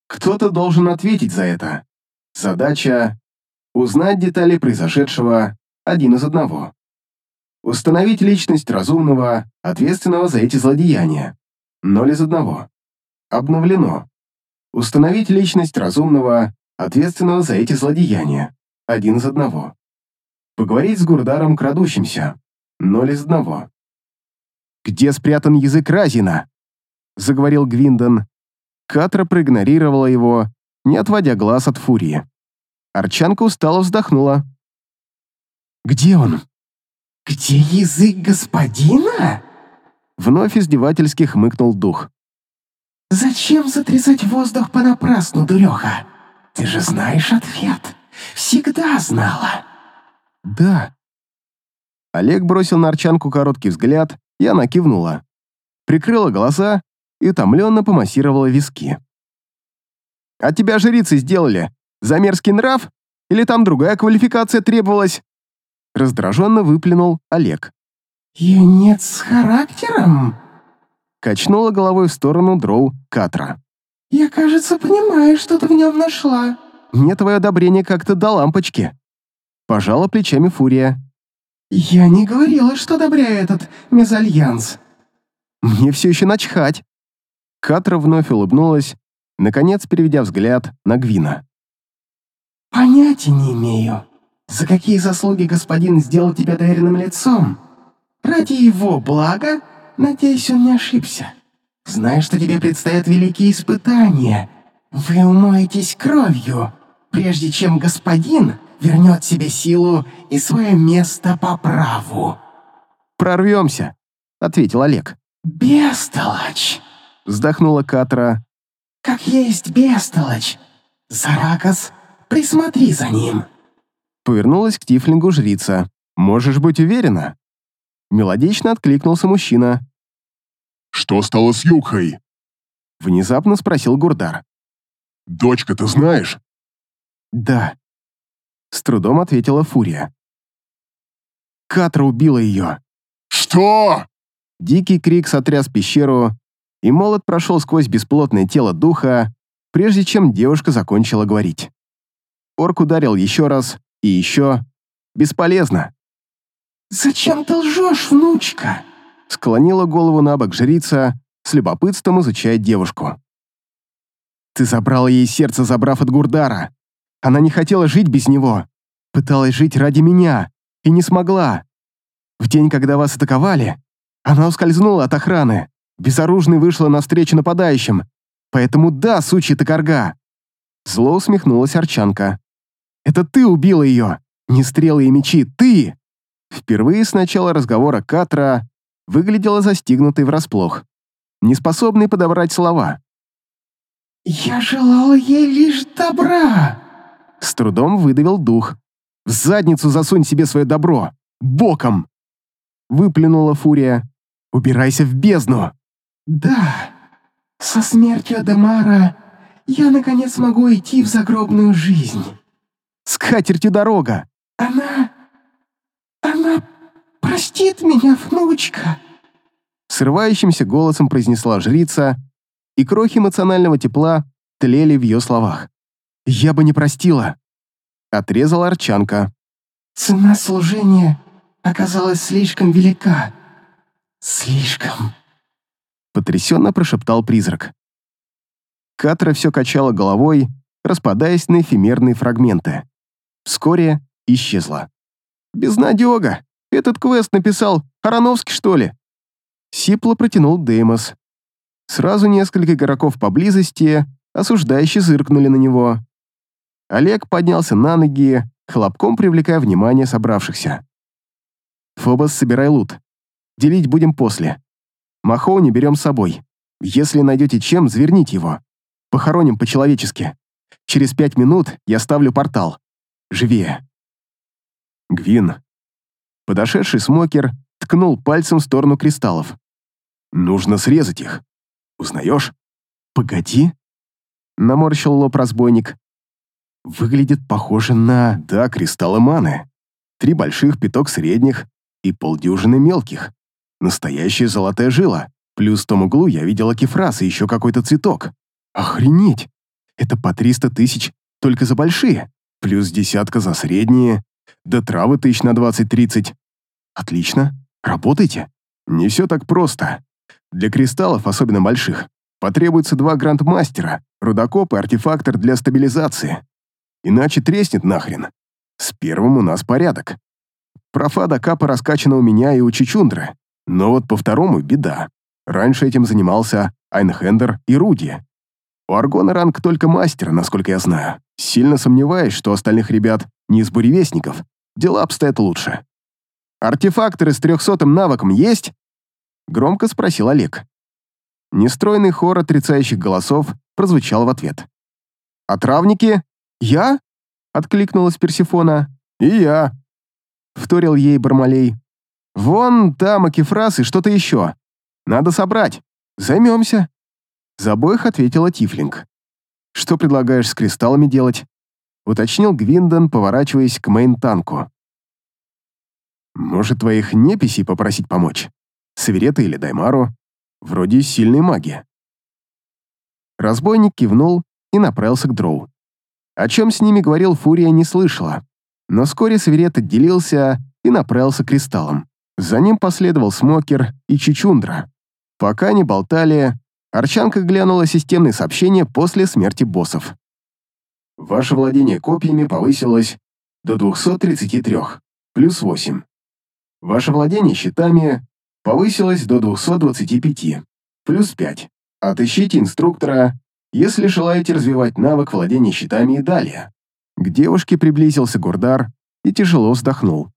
Кто-то должен ответить за это. Задача — узнать детали произошедшего один из одного. Установить личность разумного, ответственного за эти злодеяния. Ноль из одного. Обновлено. Установить личность разумного, ответственного за эти злодеяния. Один из одного. Поговорить с Гурдаром крадущимся. Ноль из одного. «Где спрятан язык Разина?» — заговорил Гвиндон. Катра проигнорировала его, не отводя глаз от фурии. Арчанка устало вздохнула. «Где он?»
«Где язык господина?»
Вновь издевательски хмыкнул дух.
«Зачем затрясать воздух понапрасну, дуреха? Ты же знаешь ответ. Всегда знала».
«Да». Олег бросил на Арчанку короткий взгляд, и она кивнула. Прикрыла глаза и утомленно помассировала виски. «А тебя жрицы сделали? За мерзкий нрав? Или там другая квалификация требовалась?» Раздраженно выплюнул Олег.
«Юнец с характером?»
Качнула головой в сторону дроу Катра.
«Я, кажется, понимаю, что ты в нем нашла».
«Мне твое одобрение как-то до лампочки». Пожала плечами Фурия.
«Я не говорила, что одобряю этот мезальянс».
«Мне все еще начхать». Катра вновь улыбнулась, наконец переведя взгляд на Гвина.
«Понятия не имею, за какие заслуги господин сделал тебя доверенным лицом. Ради его блага, надеюсь, он не ошибся. Знаю, что тебе предстоят великие испытания. Вы умоетесь кровью, прежде чем господин вернет себе силу и свое место по праву».
«Прорвемся», — ответил Олег.
«Бестолочь!»
— вздохнула Катра.
«Как есть бестолочь! Заракас, присмотри за ним!»
Повернулась к Тифлингу жрица. «Можешь быть уверена?» Мелодично откликнулся мужчина.
Что стало с Юкой?
Внезапно спросил Гурдар.
Дочка, ты знаешь?
Да. С трудом ответила Фурия. Катра убила ее.
Что?
Дикий крик сотряс пещеру, и молот прошел сквозь бесплотное тело духа, прежде чем девушка закончила говорить. Орк ударил еще раз и еще. Бесполезно.
«Зачем ты лжешь, внучка?»
Склонила голову на бок жрица, с любопытством изучая девушку. «Ты забрала ей сердце, забрав от Гурдара. Она не хотела жить без него. Пыталась жить ради меня и не смогла. В день, когда вас атаковали, она ускользнула от охраны, безоружной вышла навстречу нападающим. Поэтому да, сучья ты корга!» Зло усмехнулась Арчанка. «Это ты убила ее! Не стрелы и мечи, ты!» Впервые с начала разговора Катра выглядела застигнутой врасплох, неспособной подобрать слова.
«Я желала ей лишь добра!»
С трудом выдавил дух. «В задницу засунь себе свое добро! Боком!» Выплюнула фурия. «Убирайся в бездну!»
«Да, со смертью Адамара я, наконец, могу идти в загробную жизнь».
«С катертью дорога!»
«Она... она простит меня, внучка!»
Срывающимся голосом произнесла жрица, и крохи эмоционального тепла тлели в ее словах. «Я бы не простила!» Отрезала Арчанка.
«Цена служения оказалась слишком велика. Слишком!»
Потрясенно прошептал призрак. Катра все качала головой, распадаясь на эфемерные фрагменты. Вскоре исчезла. «Безнадега! Этот квест написал Ароновский, что ли?» Сипло протянул Деймос. Сразу несколько игроков поблизости осуждающе зыркнули на него. Олег поднялся на ноги, хлопком привлекая внимание собравшихся. «Фобос, собирай лут. Делить будем после. Махоу не берем с собой. Если найдете чем, зверните его. Похороним по-человечески. Через пять минут я ставлю портал. Живее». Гвин. Подошедший смокер ткнул пальцем в сторону кристаллов. «Нужно срезать их. Узнаешь?» «Погоди», — наморщил лоб разбойник. «Выглядит похоже на... Да, кристаллы маны. Три больших, пяток средних и полдюжины мелких. Настоящая золотая жила. Плюс в том углу я видела кефраз и еще какой-то цветок. Охренеть! Это по 300 тысяч только за большие. Плюс десятка за средние. Да травы тысяч на 20-30. Отлично. Работайте. Не все так просто. Для кристаллов, особенно больших, потребуется два грандмастера, рудокоп и артефактор для стабилизации. Иначе треснет нахрен. С первым у нас порядок. Профа до капа раскачана у меня и у Чичундры. Но вот по второму беда. Раньше этим занимался Айнхендер и Руди. У Аргона ранг только мастера, насколько я знаю. Сильно сомневаюсь, что остальных ребят не из буревестников. Дела обстоят лучше. «Артефакторы с трехсотым навыком есть?» Громко спросил Олег. Нестройный хор отрицающих голосов прозвучал в ответ. «А травники? Я?» — откликнулась Персифона. «И я», — вторил ей Бармалей. «Вон там акифраз и что-то еще. Надо собрать. Займемся». За обоих ответила Тифлинг. «Что предлагаешь с кристаллами делать?» — уточнил Гвиндон, поворачиваясь к мейн-танку. «Может, твоих неписей попросить помочь? Саверета или Даймару? Вроде сильной маги». Разбойник кивнул и направился к дроу. О чем с ними говорил Фурия, не слышала. Но вскоре Саверет отделился и направился к кристаллам. За ним последовал Смокер и Чичундра. Пока они болтали, Арчанка глянула системные сообщения после смерти боссов. Ваше владение копьями повысилось до 233, плюс 8. Ваше владение щитами повысилось до 225, плюс 5. Отыщите инструктора, если желаете развивать навык владения щитами и далее. К девушке приблизился Гурдар и тяжело вздохнул.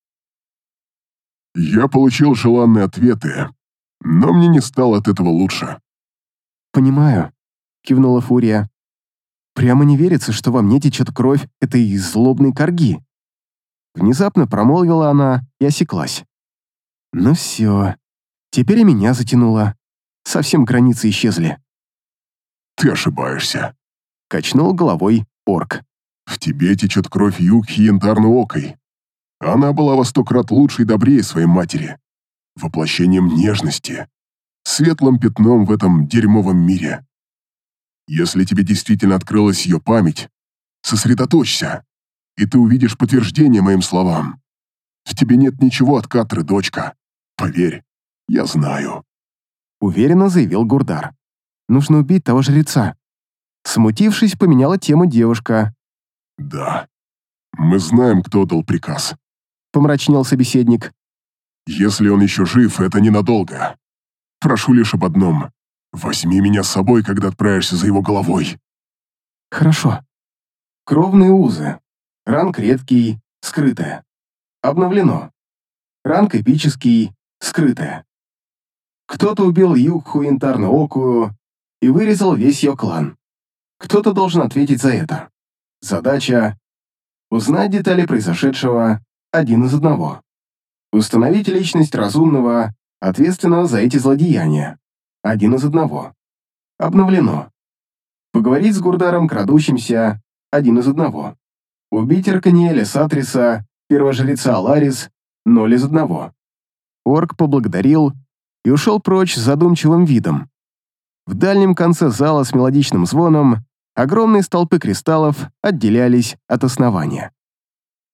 Я получил желанные ответы, но мне не стало от этого лучше.
«Понимаю», — кивнула Фурия. «Прямо не верится, что во мне течет кровь этой злобной корги». Внезапно промолвила она и осеклась. «Ну все, теперь и меня затянуло. Совсем границы исчезли».
«Ты ошибаешься», —
качнул головой орк.
«В тебе течет кровь Югхи янтарно-окой. Она была во сто крат лучше и добрее своей матери, воплощением нежности, светлым пятном в этом дерьмовом мире. Если тебе действительно открылась ее память, сосредоточься, и ты увидишь подтверждение моим словам. В тебе нет ничего от Катры, дочка. Поверь, я знаю.
Уверенно заявил Гурдар. Нужно убить того жреца. Смутившись, поменяла тему девушка.
Да, мы знаем, кто дал приказ
помрачнел собеседник.
«Если он еще жив, это ненадолго. Прошу лишь об одном. Возьми меня с собой, когда отправишься за его головой».
«Хорошо. Кровные узы. Ранг редкий, скрытая. Обновлено. Ранг эпический, скрытая. Кто-то убил Югху Янтарно-Окую и вырезал весь ее клан. Кто-то должен ответить за это. Задача — узнать детали произошедшего один из одного. Установить личность разумного, ответственного за эти злодеяния. Один из одного. Обновлено. Поговорить с Гурдаром, крадущимся, один из одного. Убить Арканиэля Сатриса, первожреца Аларис, ноль из одного. Орк поблагодарил и ушел прочь с задумчивым видом. В дальнем конце зала с мелодичным звоном огромные столпы кристаллов отделялись от основания.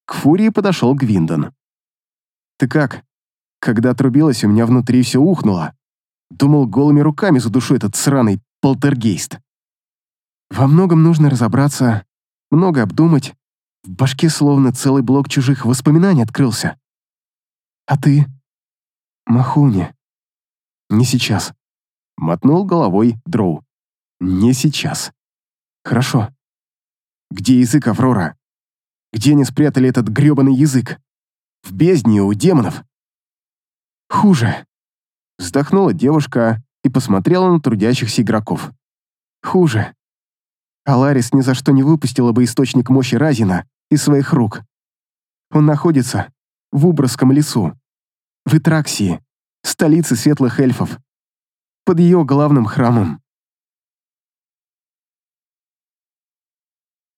К Фурии подошел Гвиндон. «Ты как? Когда отрубилась, у меня внутри все ухнуло. Думал, голыми руками задушу этот сраный полтергейст. Во многом нужно разобраться, много обдумать. В башке словно целый блок чужих воспоминаний открылся. А ты? Махуни. Не сейчас. Мотнул головой Дроу. Не сейчас. Хорошо. Где язык Аврора? Где они спрятали этот грёбаный язык? В бездне у демонов? Хуже. Вздохнула девушка и посмотрела на трудящихся игроков. Хуже. Аларис ни за что не выпустила бы источник мощи Разина из своих рук. Он находится в Уборском лесу, в Итраксии, столице светлых эльфов, под ее главным храмом.